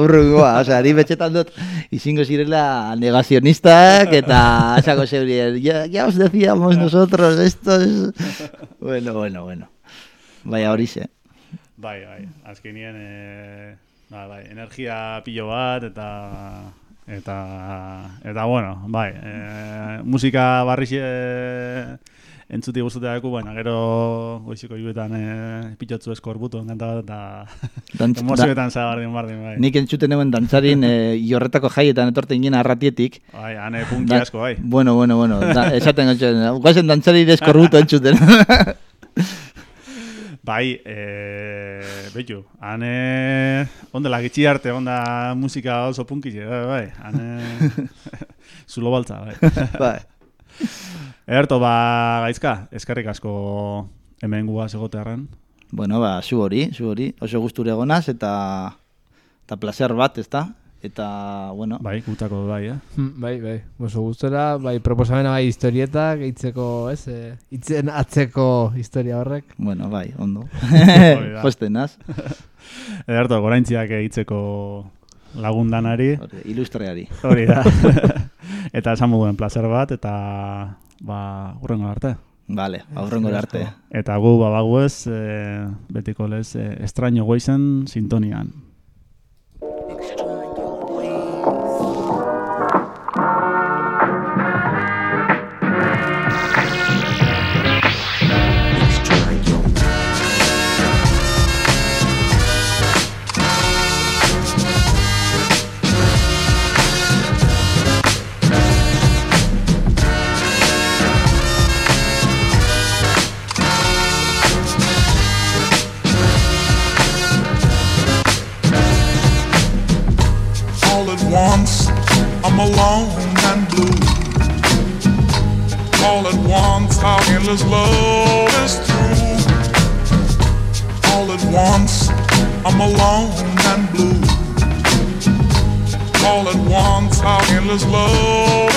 urrungoa, osea, ari betxetan dut izingo zirela negazionistak eta <laughs> esako zeurien, ya, ya os decíamos nosotros, esto es... Bueno, bueno, bueno. Baina hori ze.
Bai, bai, azkenien, e, ba, bai, energia pilo bat, eta... Eta, eta bueno, bai, e, musika barriz e, entzuti guztuteako, baina gero goiziko juetan e, pitotzu eskorbutu enkanta bat, eta <laughs> emozioetan zabardin bardin, bai.
Nik entzuten euen dantzarin e, jorretako jaietan etorten ginen arratietik.
Bai, hane punki
Da-
asko, bai.
Bueno, bueno, bueno. Da, esaten entzuten. Guazen dantzari eskorbuto entzuten. <laughs>
Bai, e, betu, hane, ondela gitxi arte, onda musika oso punki, bai, bai, hane, <laughs> zulo baltza, bai. <laughs>
bai.
Erto, ba, gaizka, eskerrik asko hemen guaz egotearren.
Bueno, ba, zu hori, zu hori. Oso gusture egonaz eta eta placer bat, ezta? Eta, bueno,
Bai, gutako bai, eh?
Mm, Bai, bai, oso gustora, bai, proposamena bai historietak, hitzeko, ez, eh, hitzen atzeko historia horrek.
bueno, bai, ondo. <laughs>
da.
Postenaz. <laughs>
Ederto, goraintziak hitzeko lagundanari.
Hori, Ilustreari.
Hori da. <laughs> eta esan moduen placer bat, eta ba, urrengo arte.
Vale, aurrengo arte.
Eta gu babagu ez, e, betiko lez, e, estraño goizen sintonian.
I'm alone and blue. All at once, our endless love is through. All at once, I'm alone and blue. All at once, our endless love